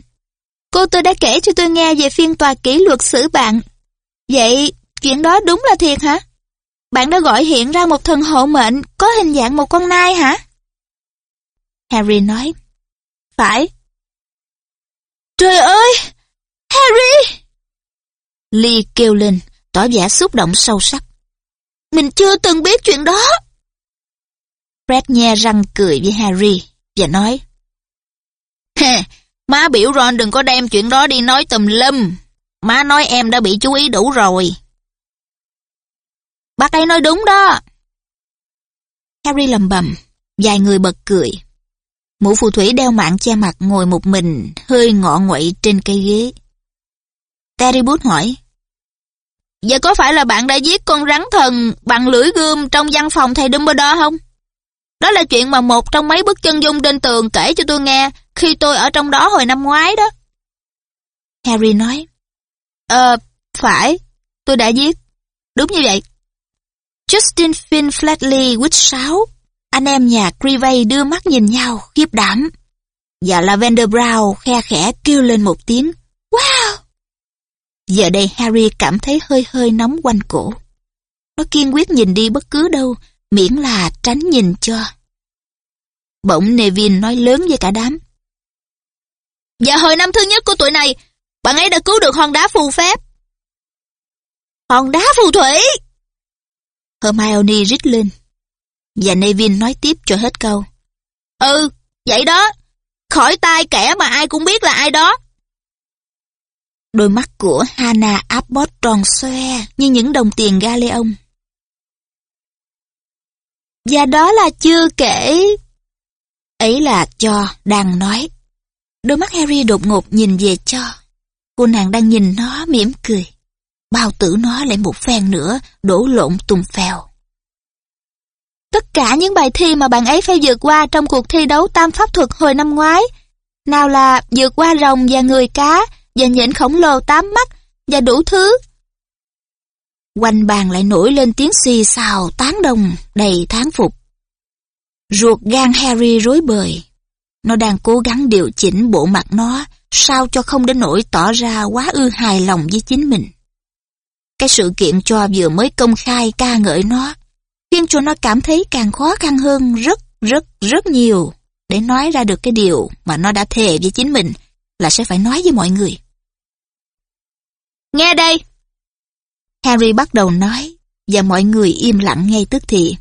Speaker 1: Cô tôi đã kể cho tôi nghe về phiên tòa kỷ luật xử bạn. Vậy, chuyện đó đúng là thiệt hả? Bạn đã gọi hiện ra một thần hộ mệnh có hình dạng một con nai hả? Harry nói. Phải. Trời ơi! Harry! Lee kêu lên, tỏ vẻ xúc động sâu sắc. Mình chưa từng biết chuyện đó. Fred nhe răng cười với Harry và nói Má biểu Ron đừng có đem chuyện đó đi nói tùm lum. Má nói em đã bị chú ý đủ rồi. Bác ấy nói đúng đó. Harry lầm bầm, vài người bật cười. Mụ phù thủy đeo mạng che mặt ngồi một mình, hơi ngọ nguậy trên cây ghế. Terry bút hỏi. Giờ có phải là bạn đã giết con rắn thần bằng lưỡi gươm trong văn phòng thầy Dumbledore không? Đó là chuyện mà một trong mấy bức chân dung trên tường kể cho tôi nghe khi tôi ở trong đó hồi năm ngoái đó. Harry nói. Ờ, phải, tôi đã giết. Đúng như vậy. Justin Finn Flatley quýt sáo. Anh em nhà Creevey đưa mắt nhìn nhau, khiếp đảm. Và Lavender Brown khe khẽ kêu lên một tiếng. Wow! Giờ đây Harry cảm thấy hơi hơi nóng quanh cổ. Nó kiên quyết nhìn đi bất cứ đâu, miễn là tránh nhìn cho. Bỗng Nevin nói lớn với cả đám. Và hồi năm thứ nhất của tuổi này, bạn ấy đã cứu được hòn đá phù phép. Hòn đá phù thủy! Hermione rít lên. Và Nevin nói tiếp cho hết câu.
Speaker 2: Ừ, vậy đó. Khỏi tai kẻ mà ai cũng biết là ai đó.
Speaker 1: Đôi mắt của Hannah Abbott tròn xoe như những đồng tiền Galeon. Và đó là chưa kể... Ấy là cho đang nói. Đôi mắt Harry đột ngột nhìn về cho. Cô nàng đang nhìn nó mỉm cười. Bao tử nó lại một phen nữa, đổ lộn tùng phèo. Tất cả những bài thi mà bạn ấy phải vượt qua trong cuộc thi đấu tam pháp thuật hồi năm ngoái. Nào là vượt qua rồng và người cá, và nhện khổng lồ tám mắt, và đủ thứ. Quanh bàn lại nổi lên tiếng xì xào tán đồng đầy tháng phục. Ruột gan Harry rối bời. Nó đang cố gắng điều chỉnh bộ mặt nó sao cho không đến nỗi tỏ ra quá ư hài lòng với chính mình. Cái sự kiện cho vừa mới công khai ca ngợi nó, khiến cho nó cảm thấy càng khó khăn hơn rất, rất, rất nhiều để nói ra được cái điều mà nó đã thề với chính mình là sẽ phải nói với mọi người.
Speaker 2: Nghe đây!
Speaker 1: Harry bắt đầu nói, và mọi người im lặng ngay tức thì.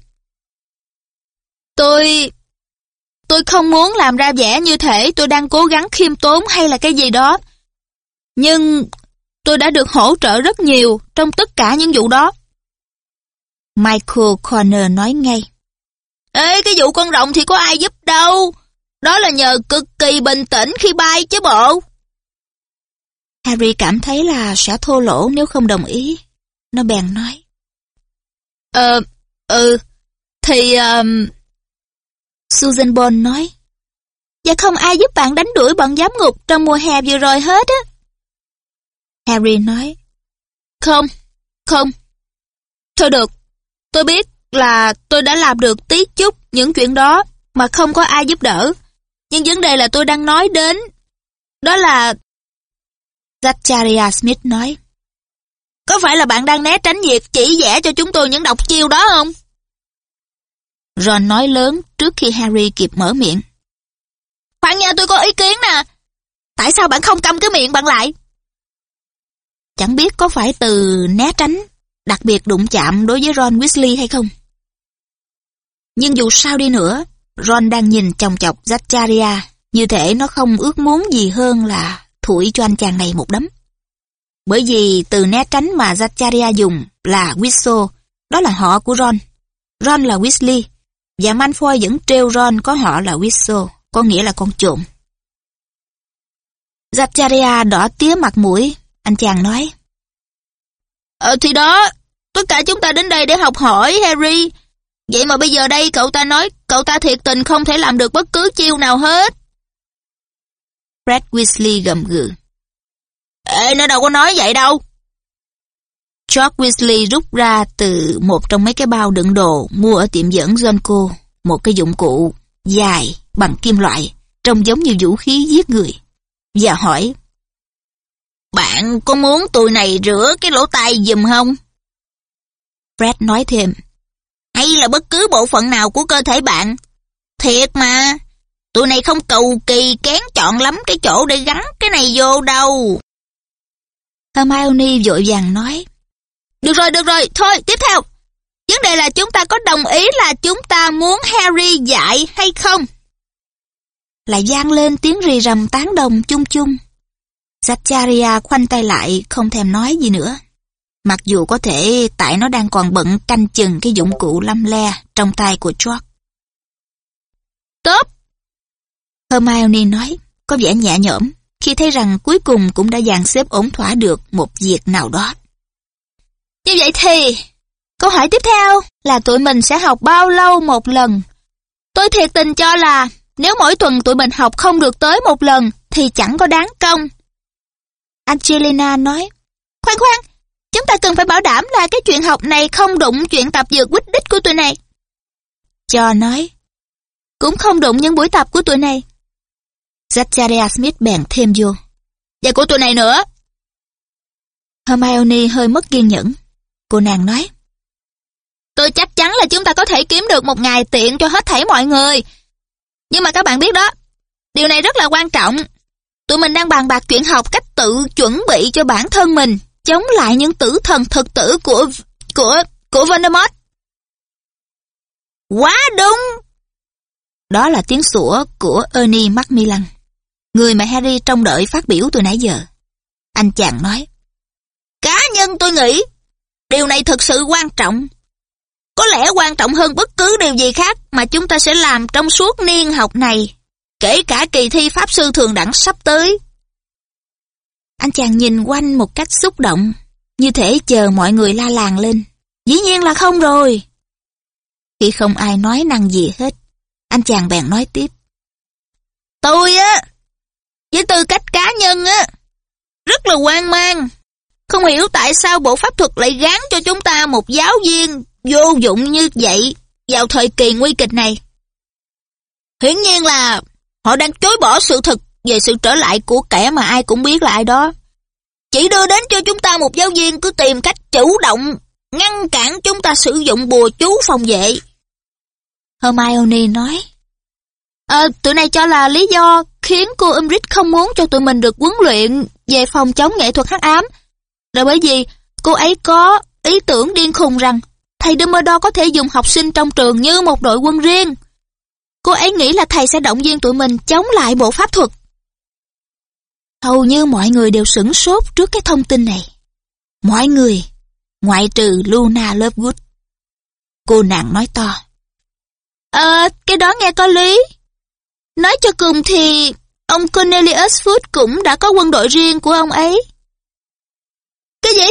Speaker 2: Tôi... Tôi không muốn làm ra vẻ như thể tôi đang cố gắng khiêm tốn hay là cái gì đó. Nhưng tôi đã được hỗ trợ rất nhiều trong tất cả những vụ đó.
Speaker 1: Michael Connor nói ngay.
Speaker 2: Ê, cái vụ con rồng thì có ai giúp đâu. Đó là nhờ cực kỳ bình tĩnh khi bay chứ bộ.
Speaker 1: Harry cảm thấy là sẽ thô lỗ nếu không đồng ý. Nó bèn nói.
Speaker 2: Ờ, ừ, thì... Um...
Speaker 1: Susan Bond nói. Và không ai giúp bạn đánh đuổi bọn giám ngục trong mùa hè vừa rồi hết á. Harry nói.
Speaker 2: Không, không. Thôi được, tôi biết là tôi đã làm được tí chút những chuyện đó mà không có ai giúp đỡ. Nhưng vấn đề là tôi đang nói đến. Đó là...
Speaker 1: Zacharia Smith nói.
Speaker 2: Có phải là bạn đang né tránh việc chỉ vẽ cho chúng tôi những độc chiêu đó không?
Speaker 1: Ron nói lớn trước khi Harry kịp mở miệng.
Speaker 2: Khoan nha tôi có ý kiến nè. Tại sao bạn không cầm cái miệng bạn lại?
Speaker 1: Chẳng biết có phải từ né tránh, đặc biệt đụng chạm đối với Ron Weasley hay không. Nhưng dù sao đi nữa, Ron đang nhìn chòng chọc Zacharia, như thể nó không ước muốn gì hơn là thủi cho anh chàng này một đấm. Bởi vì từ né tránh mà Zacharia dùng là Whistle, đó là họ của Ron. Ron là Weasley, và Malfoy vẫn trêu Ron có họ là Whistle, có nghĩa là con trộm. Zacharia đỏ tía mặt mũi, anh chàng nói.
Speaker 2: Ờ thì đó, tất cả chúng ta đến đây để học hỏi Harry. Vậy mà bây giờ đây cậu ta nói cậu ta thiệt tình không thể làm được bất cứ chiêu nào hết.
Speaker 1: Fred Weasley gầm gừ.
Speaker 2: Ê, nó đâu có nói vậy đâu.
Speaker 1: George Weasley rút ra từ một trong mấy cái bao đựng đồ mua ở tiệm dẫn Zonko, một cái dụng cụ dài bằng kim loại, trông giống như vũ khí giết người, và hỏi
Speaker 2: Bạn có muốn tụi này rửa cái lỗ tai giùm không?
Speaker 1: Fred nói thêm
Speaker 2: Hay là bất cứ bộ phận nào của cơ thể bạn? Thiệt mà, tụi này không cầu kỳ kén chọn lắm cái chỗ để gắn cái này vô đâu.
Speaker 1: Hermione vội vàng nói
Speaker 2: được rồi, được rồi, thôi, tiếp theo. Vấn đề là chúng ta có đồng ý là chúng ta muốn Harry dạy hay không?
Speaker 1: Lại vang lên tiếng rì rầm tán đồng chung chung. Zacharia khoanh tay lại, không thèm nói gì nữa. Mặc dù có thể tại nó đang còn bận canh chừng cái dụng cụ lăm le trong tay của George.
Speaker 2: Tốt!
Speaker 1: Hermione nói, có vẻ nhẹ nhõm, khi thấy rằng cuối cùng cũng đã dàn xếp ổn thỏa được một việc nào đó.
Speaker 2: Như vậy thì, câu hỏi tiếp theo là tụi mình sẽ học bao lâu một lần? Tôi thiệt tình cho là nếu mỗi tuần tụi mình học không được tới một lần thì chẳng có đáng công.
Speaker 1: Angelina nói,
Speaker 2: khoan khoan, chúng ta cần phải bảo đảm là cái chuyện học này không đụng chuyện tập dược quýt đích của tụi này.
Speaker 1: Cho nói,
Speaker 2: cũng không đụng những buổi tập của tụi này.
Speaker 1: Zachariah Smith bèn thêm vô.
Speaker 2: Và của tụi này nữa.
Speaker 1: Hermione hơi mất kiên nhẫn. Cô nàng nói.
Speaker 2: Tôi chắc chắn là chúng ta có thể kiếm được một ngày tiện cho hết thảy mọi người. Nhưng mà các bạn biết đó, điều này rất là quan trọng. Tụi mình đang bàn bạc chuyện học cách tự chuẩn bị cho bản thân mình, chống lại những tử thần thực tử của... của... của Voldemort. Quá đúng!
Speaker 1: Đó là tiếng sủa của Ernie Macmillan, người mà Harry trông đợi phát biểu từ nãy giờ. Anh chàng nói,
Speaker 2: Cá nhân tôi nghĩ, điều này thực sự quan trọng. Có lẽ quan trọng hơn bất cứ điều gì khác mà chúng ta sẽ làm trong suốt niên học này, kể cả kỳ thi Pháp Sư Thường Đẳng sắp tới.
Speaker 1: Anh chàng nhìn quanh một cách xúc động, như thể chờ mọi người la làng lên. Dĩ nhiên là không rồi. Khi không ai nói năng gì hết, anh chàng bèn nói tiếp.
Speaker 2: Tôi á, với tư cách cá nhân á, rất là hoang mang. Không hiểu tại sao Bộ Pháp thuật lại gán cho chúng ta một giáo viên vô dụng như vậy vào thời kỳ nguy kịch này. Hiển nhiên là họ đang chối bỏ sự thật về sự trở lại của kẻ mà ai cũng biết là ai đó. Chỉ đưa đến cho chúng ta một giáo viên cứ tìm cách chủ động, ngăn cản chúng ta sử dụng bùa chú phòng vệ.
Speaker 1: Hermione nói,
Speaker 2: À, tụi này cho là lý do khiến cô Umbridge không muốn cho tụi mình được huấn luyện về phòng chống nghệ thuật hắc ám. Là bởi vì cô ấy có ý tưởng điên khùng rằng thầy Dumbledore có thể dùng học sinh trong trường như một đội quân riêng. Cô ấy nghĩ là thầy sẽ động viên tụi mình chống lại bộ pháp thuật.
Speaker 1: Hầu như mọi người đều sửng sốt trước cái thông tin này. Mọi người, ngoại trừ Luna Lovegood. Cô nàng nói to.
Speaker 2: Ờ, cái đó nghe có lý. Nói cho cùng thì ông Cornelius Food cũng đã có quân đội riêng của ông ấy. Cái gì?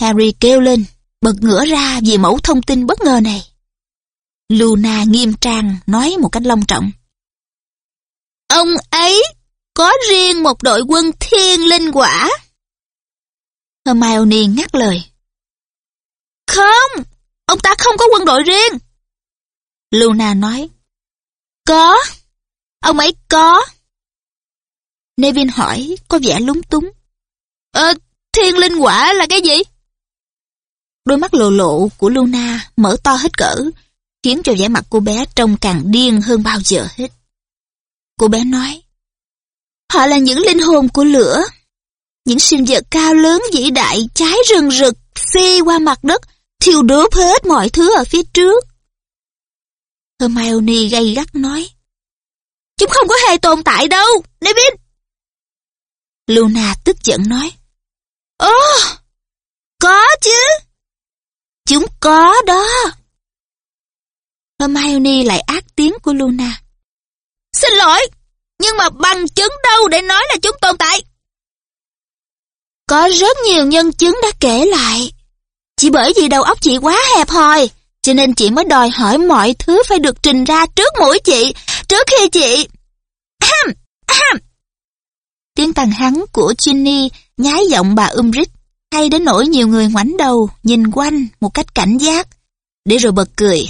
Speaker 1: Harry kêu lên, bật ngửa ra vì mẫu thông tin bất ngờ này. Luna nghiêm trang nói một cách long trọng.
Speaker 2: Ông ấy có riêng một đội quân thiên linh quả.
Speaker 1: Hermione ngắt lời.
Speaker 2: Không, ông ta không có quân đội riêng.
Speaker 1: Luna nói.
Speaker 2: Có, ông ấy có.
Speaker 1: Nevin hỏi, có vẻ lúng túng.
Speaker 2: Ờ, thiên linh quả là cái gì?
Speaker 1: Đôi mắt lộ lộ của Luna mở to hết cỡ, khiến cho vẻ mặt cô bé trông càng điên hơn bao giờ hết. Cô bé nói, Họ là những linh hồn của lửa, những sinh vật cao lớn vĩ đại cháy rừng rực, phi qua mặt đất, thiêu đốt hết mọi thứ ở phía trước. Hermione gay gắt nói,
Speaker 2: Chúng không có hề tồn tại đâu, Nevin.
Speaker 1: Luna tức giận nói,
Speaker 2: Ồ, có chứ.
Speaker 1: Chúng có đó. Hermione lại ác tiếng của Luna.
Speaker 2: Xin lỗi, nhưng mà bằng chứng đâu để nói là chúng tồn tại?
Speaker 1: Có rất nhiều nhân chứng đã kể lại. Chỉ bởi vì đầu óc chị quá hẹp hòi, cho nên chị mới đòi hỏi mọi thứ phải được trình ra trước mũi chị, trước khi chị...
Speaker 2: Ahem, ahem.
Speaker 1: Tiếng tàn hắn của Ginny nhái giọng bà Umbridge, hay đến nỗi nhiều người ngoảnh đầu, nhìn quanh một cách cảnh giác, để rồi bật cười.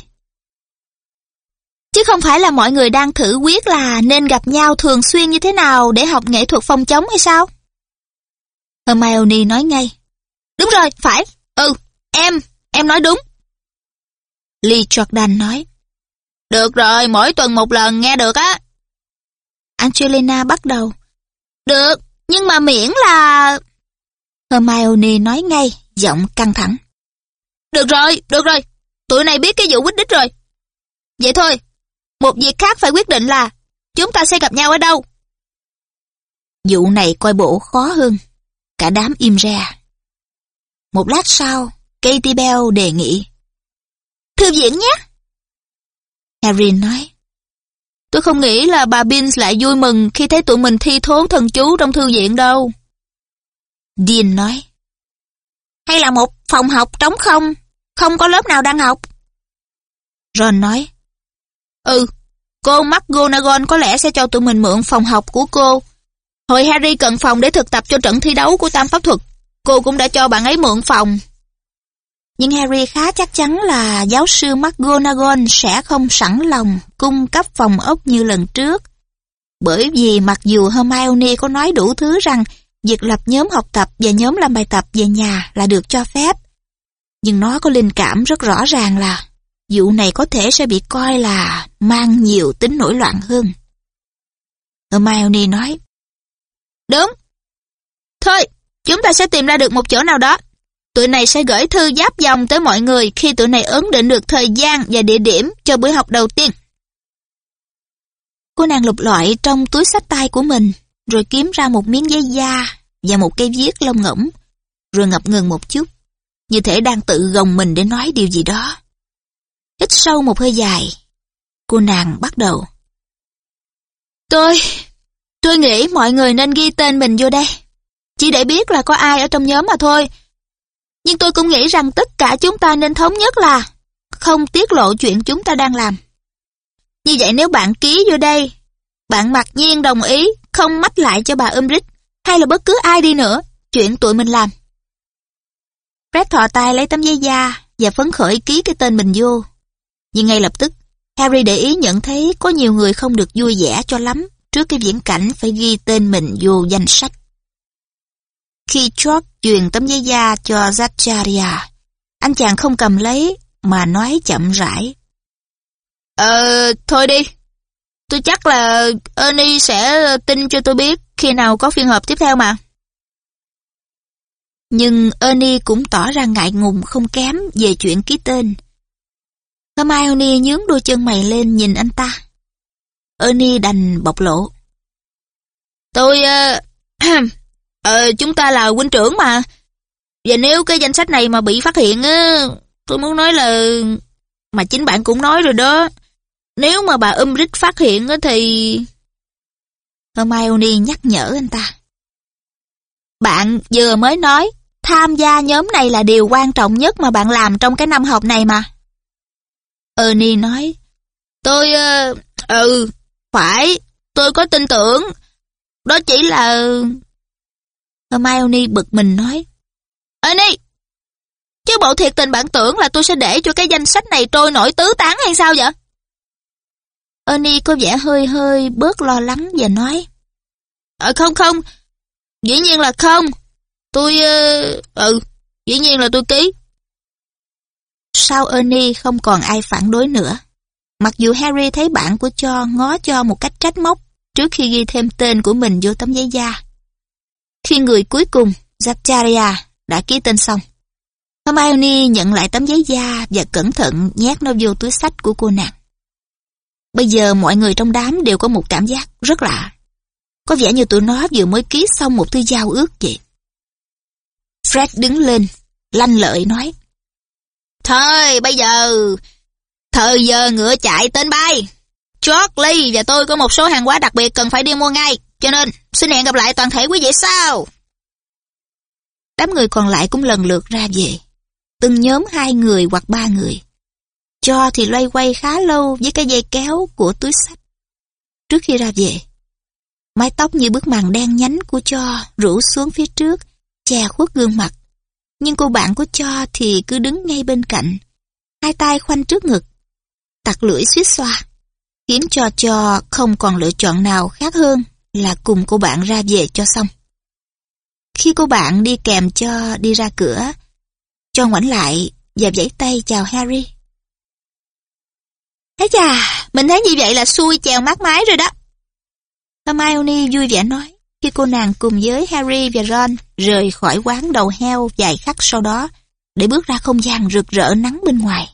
Speaker 2: Chứ không phải là mọi người đang thử quyết là nên gặp nhau thường xuyên như thế nào để học nghệ thuật phòng chống hay sao?
Speaker 1: Hermione nói ngay.
Speaker 2: Đúng rồi, phải. Ừ, em, em nói đúng.
Speaker 1: Lee Jordan nói.
Speaker 2: Được rồi, mỗi tuần một lần nghe được á.
Speaker 1: Angelina bắt đầu.
Speaker 2: Được, nhưng mà miễn là...
Speaker 1: Hermione nói ngay, giọng căng thẳng.
Speaker 2: Được rồi, được rồi, tụi này biết cái vụ quýt đích rồi. Vậy thôi, một việc khác phải quyết định là chúng ta sẽ gặp nhau ở đâu.
Speaker 1: Vụ này coi bộ khó hơn. Cả đám im ra. Một lát sau, Katie Bell đề nghị.
Speaker 2: Thư viện nhé.
Speaker 1: Harry nói.
Speaker 2: Tôi không nghĩ là bà Binns lại vui mừng khi thấy tụi mình thi thố thần chú trong thư viện đâu.
Speaker 1: Dean nói.
Speaker 2: Hay là một phòng học trống không, không có lớp nào đang học.
Speaker 1: Ron nói.
Speaker 2: Ừ, cô McGonagall có lẽ sẽ cho tụi mình mượn phòng học của cô. Hồi Harry cần phòng để thực tập cho trận thi đấu của Tam Pháp Thuật, cô cũng đã cho bạn ấy mượn phòng.
Speaker 1: Nhưng Harry khá chắc chắn là giáo sư McGonagall sẽ không sẵn lòng cung cấp phòng ốc như lần trước. Bởi vì mặc dù Hermione có nói đủ thứ rằng việc lập nhóm học tập và nhóm làm bài tập về nhà là được cho phép, nhưng nó có linh cảm rất rõ ràng là vụ này có thể sẽ bị coi là mang nhiều tính nổi loạn hơn. Hermione nói,
Speaker 2: Đúng. Thôi, chúng ta sẽ tìm ra được một chỗ nào đó. Tụi này sẽ gửi thư giáp dòng tới mọi người khi tụi này ấn định được thời gian và địa điểm cho buổi học đầu tiên.
Speaker 1: Cô nàng lục lọi trong túi sách tay của mình, rồi kiếm ra một miếng giấy da và một cây viết lông ngỗng, rồi ngập ngừng một chút, như thể đang tự gồng mình để nói điều gì đó. Hít sâu một hơi dài, cô nàng bắt đầu. Tôi, tôi nghĩ mọi người nên ghi tên mình vô đây. Chỉ để biết là có ai ở trong nhóm mà thôi. Nhưng tôi cũng nghĩ rằng tất cả chúng ta nên thống nhất là không tiết lộ chuyện chúng ta đang làm. Như vậy nếu bạn ký vô đây, bạn mặc nhiên đồng ý không mách lại cho bà Umbrick hay là bất cứ ai đi nữa chuyện tụi mình làm. Fred thò tay lấy tấm giấy da và phấn khởi ký cái tên mình vô. Nhưng ngay lập tức, Harry để ý nhận thấy có nhiều người không được vui vẻ cho lắm trước cái viễn cảnh phải ghi tên mình vô danh sách. Khi George truyền tấm giấy da cho Zacharia, anh chàng không cầm lấy mà nói chậm rãi. Ờ, thôi đi. Tôi chắc là Ernie sẽ tin cho tôi biết khi nào có phiên họp tiếp theo mà. Nhưng Ernie cũng tỏ ra ngại ngùng không kém về chuyện ký tên. Hermione nhướng đôi chân mày lên nhìn anh ta. Ernie đành bộc lộ. Tôi... Uh, Ờ, chúng ta là huynh trưởng mà. Và nếu cái danh sách này mà bị phát hiện á, tôi muốn nói là... Mà chính bạn cũng nói rồi đó. Nếu mà bà Umbridge phát hiện á thì... Hermione nhắc nhở anh ta. Bạn vừa mới nói tham gia nhóm này là điều quan trọng nhất mà bạn làm trong cái năm học này mà. Ernie nói, tôi, uh, ừ, phải, tôi có tin tưởng. Đó chỉ là... Hermione bực mình nói, Ernie, chứ bộ thiệt tình bạn tưởng là tôi sẽ để cho cái danh sách này trôi nổi tứ tán hay sao vậy? Ernie có vẻ hơi hơi bớt lo lắng và nói, Ờ không không, dĩ nhiên là không. Tôi... Uh, ừ, dĩ nhiên là tôi ký. Sau Ernie không còn ai phản đối nữa. Mặc dù Harry thấy bạn của Cho ngó cho một cách trách móc trước khi ghi thêm tên của mình vô tấm giấy da. Khi người cuối cùng, Zacharia, đã ký tên xong. Hermione nhận lại tấm giấy da và cẩn thận nhét nó vô túi sách của cô nàng. Bây giờ mọi người trong đám đều có một cảm giác rất lạ. Có vẻ như tụi nó vừa mới ký xong một thư giao ước vậy. Fred đứng lên, lanh lợi nói. Thôi bây giờ, thời giờ ngựa chạy tên bay. George và tôi có một số hàng hóa đặc biệt cần phải đi mua ngay, cho nên xin hẹn gặp lại toàn thể quý vị sau. Đám người còn lại cũng lần lượt ra về, từng nhóm hai người hoặc ba người. Cho thì loay quay khá lâu với cái dây kéo của túi sách. Trước khi ra về, mái tóc như bức màn đen nhánh của Cho rủ xuống phía trước, che khuất gương mặt nhưng cô bạn của Cho thì cứ đứng ngay bên cạnh, hai tay khoanh trước ngực, tặc lưỡi suýt xoa, khiến cho Cho không còn lựa chọn nào khác hơn là cùng cô bạn ra về cho xong. Khi cô bạn đi kèm cho đi ra cửa, Cho ngoảnh lại và vẫy tay chào Harry. Thế chà, mình thấy như vậy là xui chèo mát mái rồi đó. Hermione vui vẻ nói khi cô nàng cùng với Harry và Ron rời khỏi quán đầu heo vài khắc sau đó để bước ra không gian rực rỡ nắng bên ngoài.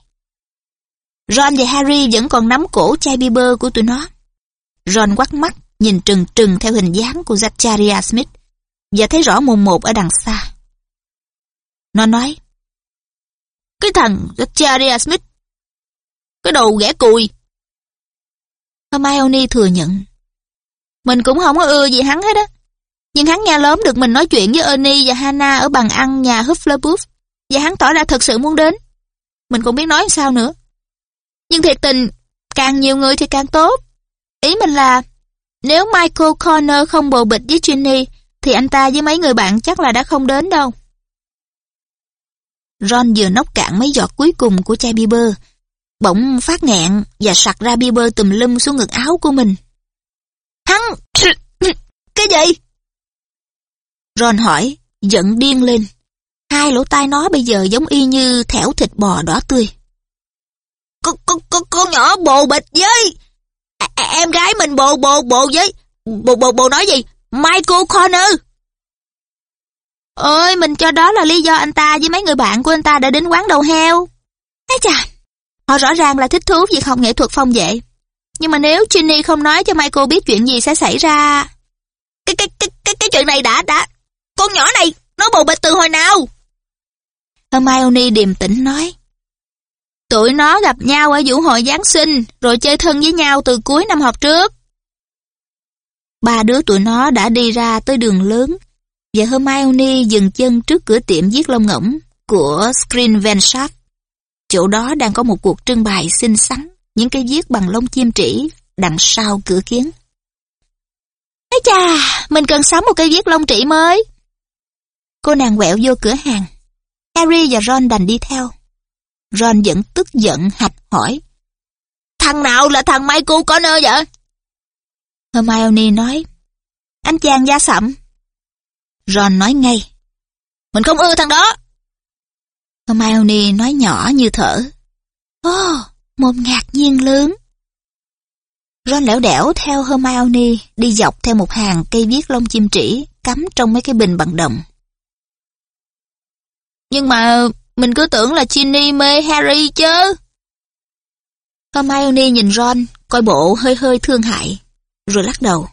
Speaker 1: Ron và Harry vẫn còn nắm cổ chai bia của tụi nó. Ron quắt mắt, nhìn trừng trừng theo hình dáng của Zacharia Smith và thấy rõ mồn một ở đằng xa. Nó nói, Cái thằng Zacharia Smith, cái đầu ghẻ cùi. Hermione thừa nhận, Mình cũng không có ưa gì hắn hết á. Nhưng hắn nghe lớn được mình nói chuyện với Ernie và Hannah ở bàn ăn nhà Hufflepuff và hắn tỏ ra thật sự muốn đến. Mình không biết nói sao nữa. Nhưng thiệt tình, càng nhiều người thì càng tốt. Ý mình là, nếu Michael Connor không bồ bịch với Ginny, thì anh ta với mấy người bạn chắc là đã không đến đâu. Ron vừa nốc cạn mấy giọt cuối cùng của chai bia bơ, bỗng phát ngẹn và sặc ra bia bơ tùm lum xuống ngực áo của mình. Hắn... Cái gì? Ron hỏi, giận điên lên. Hai lỗ tai nó bây giờ giống y như thẻo thịt bò đỏ tươi. Con, con, con, con nhỏ bồ bịch với... Em gái mình bồ bồ bồ với... Bồ bồ bồ nói gì? Michael Connor. Ôi, mình cho đó là lý do anh ta với mấy người bạn của anh ta đã đến quán đầu heo. ấy chà, họ rõ ràng là thích thú việc học nghệ thuật phong vệ.
Speaker 2: Nhưng mà nếu Ginny không nói cho Michael biết chuyện gì sẽ xảy ra... Cái cái cái cái cái chuyện này đã đã... Con nhỏ này, nó bầu bịch từ hồi nào?
Speaker 1: Hermione điềm tĩnh nói.
Speaker 2: Tụi nó gặp nhau ở vũ hội Giáng sinh, rồi chơi thân với nhau từ cuối năm học trước.
Speaker 1: Ba đứa tụi nó đã đi ra tới đường lớn, và Hermione dừng chân trước cửa tiệm viết lông ngỗng của Screen Screenvenshaft. Chỗ đó đang có một cuộc trưng bày xinh xắn, những cái viết bằng lông chim trĩ đằng sau cửa kiến.
Speaker 2: Ây chà, mình cần sắm một cây viết lông trĩ mới.
Speaker 1: Cô nàng quẹo vô cửa hàng. Harry và Ron đành đi theo. Ron vẫn tức giận hạch hỏi.
Speaker 2: Thằng nào là thằng Michael Connor vậy?
Speaker 1: Hermione nói. Anh chàng da sậm. Ron nói ngay.
Speaker 2: Mình không ưa thằng đó.
Speaker 1: Hermione nói nhỏ như thở. Ồ, oh, một ngạc nhiên lớn. Ron lẻo đẻo theo Hermione đi dọc theo một hàng cây viết lông chim trĩ cắm trong mấy cái bình bằng đồng.
Speaker 2: Nhưng mà mình cứ tưởng là Ginny mê Harry chứ.
Speaker 1: Hermione nhìn Ron, coi bộ hơi hơi thương hại, rồi lắc đầu.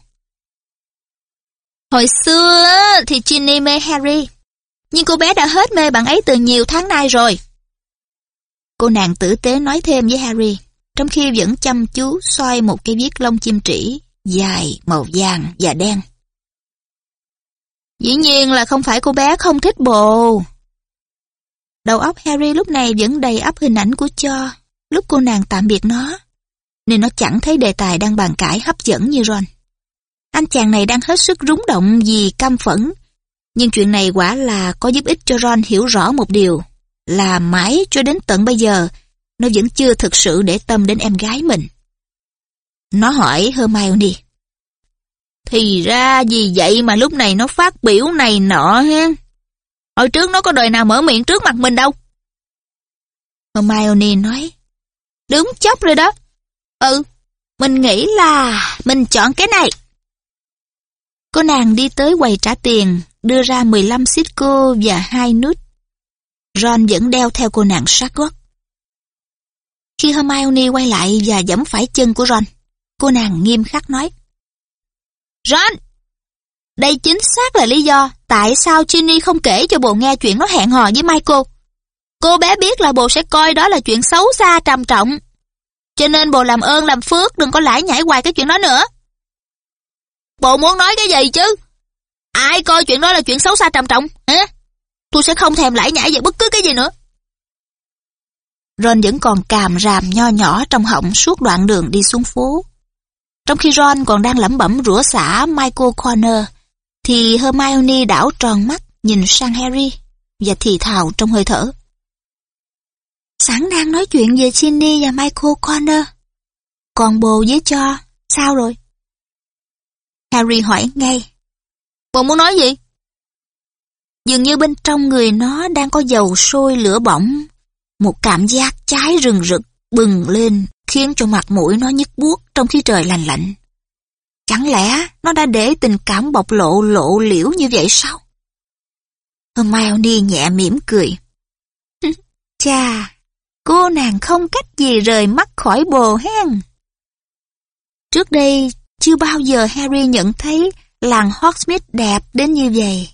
Speaker 2: Hồi xưa thì Ginny mê Harry, nhưng cô bé đã hết mê bạn ấy từ nhiều tháng nay rồi.
Speaker 1: Cô nàng tử tế nói thêm với Harry, trong khi vẫn chăm chú xoay một cái viết lông chim trĩ, dài, màu vàng và đen.
Speaker 2: Dĩ nhiên là không phải cô bé không thích bồ.
Speaker 1: Đầu óc Harry lúc này vẫn đầy ắp hình ảnh của cho, lúc cô nàng tạm biệt nó, nên nó chẳng thấy đề tài đang bàn cãi hấp dẫn như Ron. Anh chàng này đang hết sức rúng động vì căm phẫn, nhưng chuyện này quả là có giúp ích cho Ron hiểu rõ một điều, là mãi cho đến tận bây giờ, nó vẫn chưa thực sự để tâm đến em gái mình. Nó hỏi Hermione.
Speaker 2: Thì ra vì vậy mà lúc này nó phát biểu này nọ ha. Hồi trước nó có đời nào mở miệng trước mặt mình đâu.
Speaker 1: Hermione nói.
Speaker 2: Đúng chốc rồi đó. Ừ, mình nghĩ là mình chọn cái này.
Speaker 1: Cô nàng đi tới quầy trả tiền, đưa ra 15 cô và hai nút. Ron vẫn đeo theo cô nàng sát gót. Khi Hermione quay lại và giẫm phải chân của Ron, cô nàng nghiêm khắc nói.
Speaker 2: Ron! Đây chính xác là lý do tại sao Ginny không kể cho bồ nghe chuyện nó hẹn hò với Michael. Cô bé biết là bồ sẽ coi đó là chuyện xấu xa trầm trọng. Cho nên bồ làm ơn làm phước đừng có lãi nhảy hoài cái chuyện đó nữa. Bồ muốn nói cái gì chứ? Ai coi chuyện đó là chuyện xấu xa trầm trọng, hả? Tôi sẽ không thèm lãi nhảy về bất cứ cái gì nữa.
Speaker 1: Ron vẫn còn càm ràm nho nhỏ trong họng suốt đoạn đường đi xuống phố. Trong khi Ron còn đang lẩm bẩm rủa xả Michael Corner, thì Hermione đảo tròn mắt nhìn sang Harry và thì thào trong hơi thở. Sẵn đang nói chuyện về Ginny và Michael Corner. Còn bồ với cho, sao rồi? Harry hỏi ngay.
Speaker 2: Bồ muốn nói gì?
Speaker 1: Dường như bên trong người nó đang có dầu sôi lửa bỏng. Một cảm giác cháy rừng rực bừng lên khiến cho mặt mũi nó nhức buốt trong khi trời lành lạnh. Chẳng lẽ nó đã để tình cảm bộc lộ lộ liễu như vậy sao? Hermione nhẹ mỉm cười. Chà, cô nàng không cách gì rời mắt khỏi bồ hen. Trước đây, chưa bao giờ Harry nhận thấy làng Hogsmeade đẹp đến như vậy.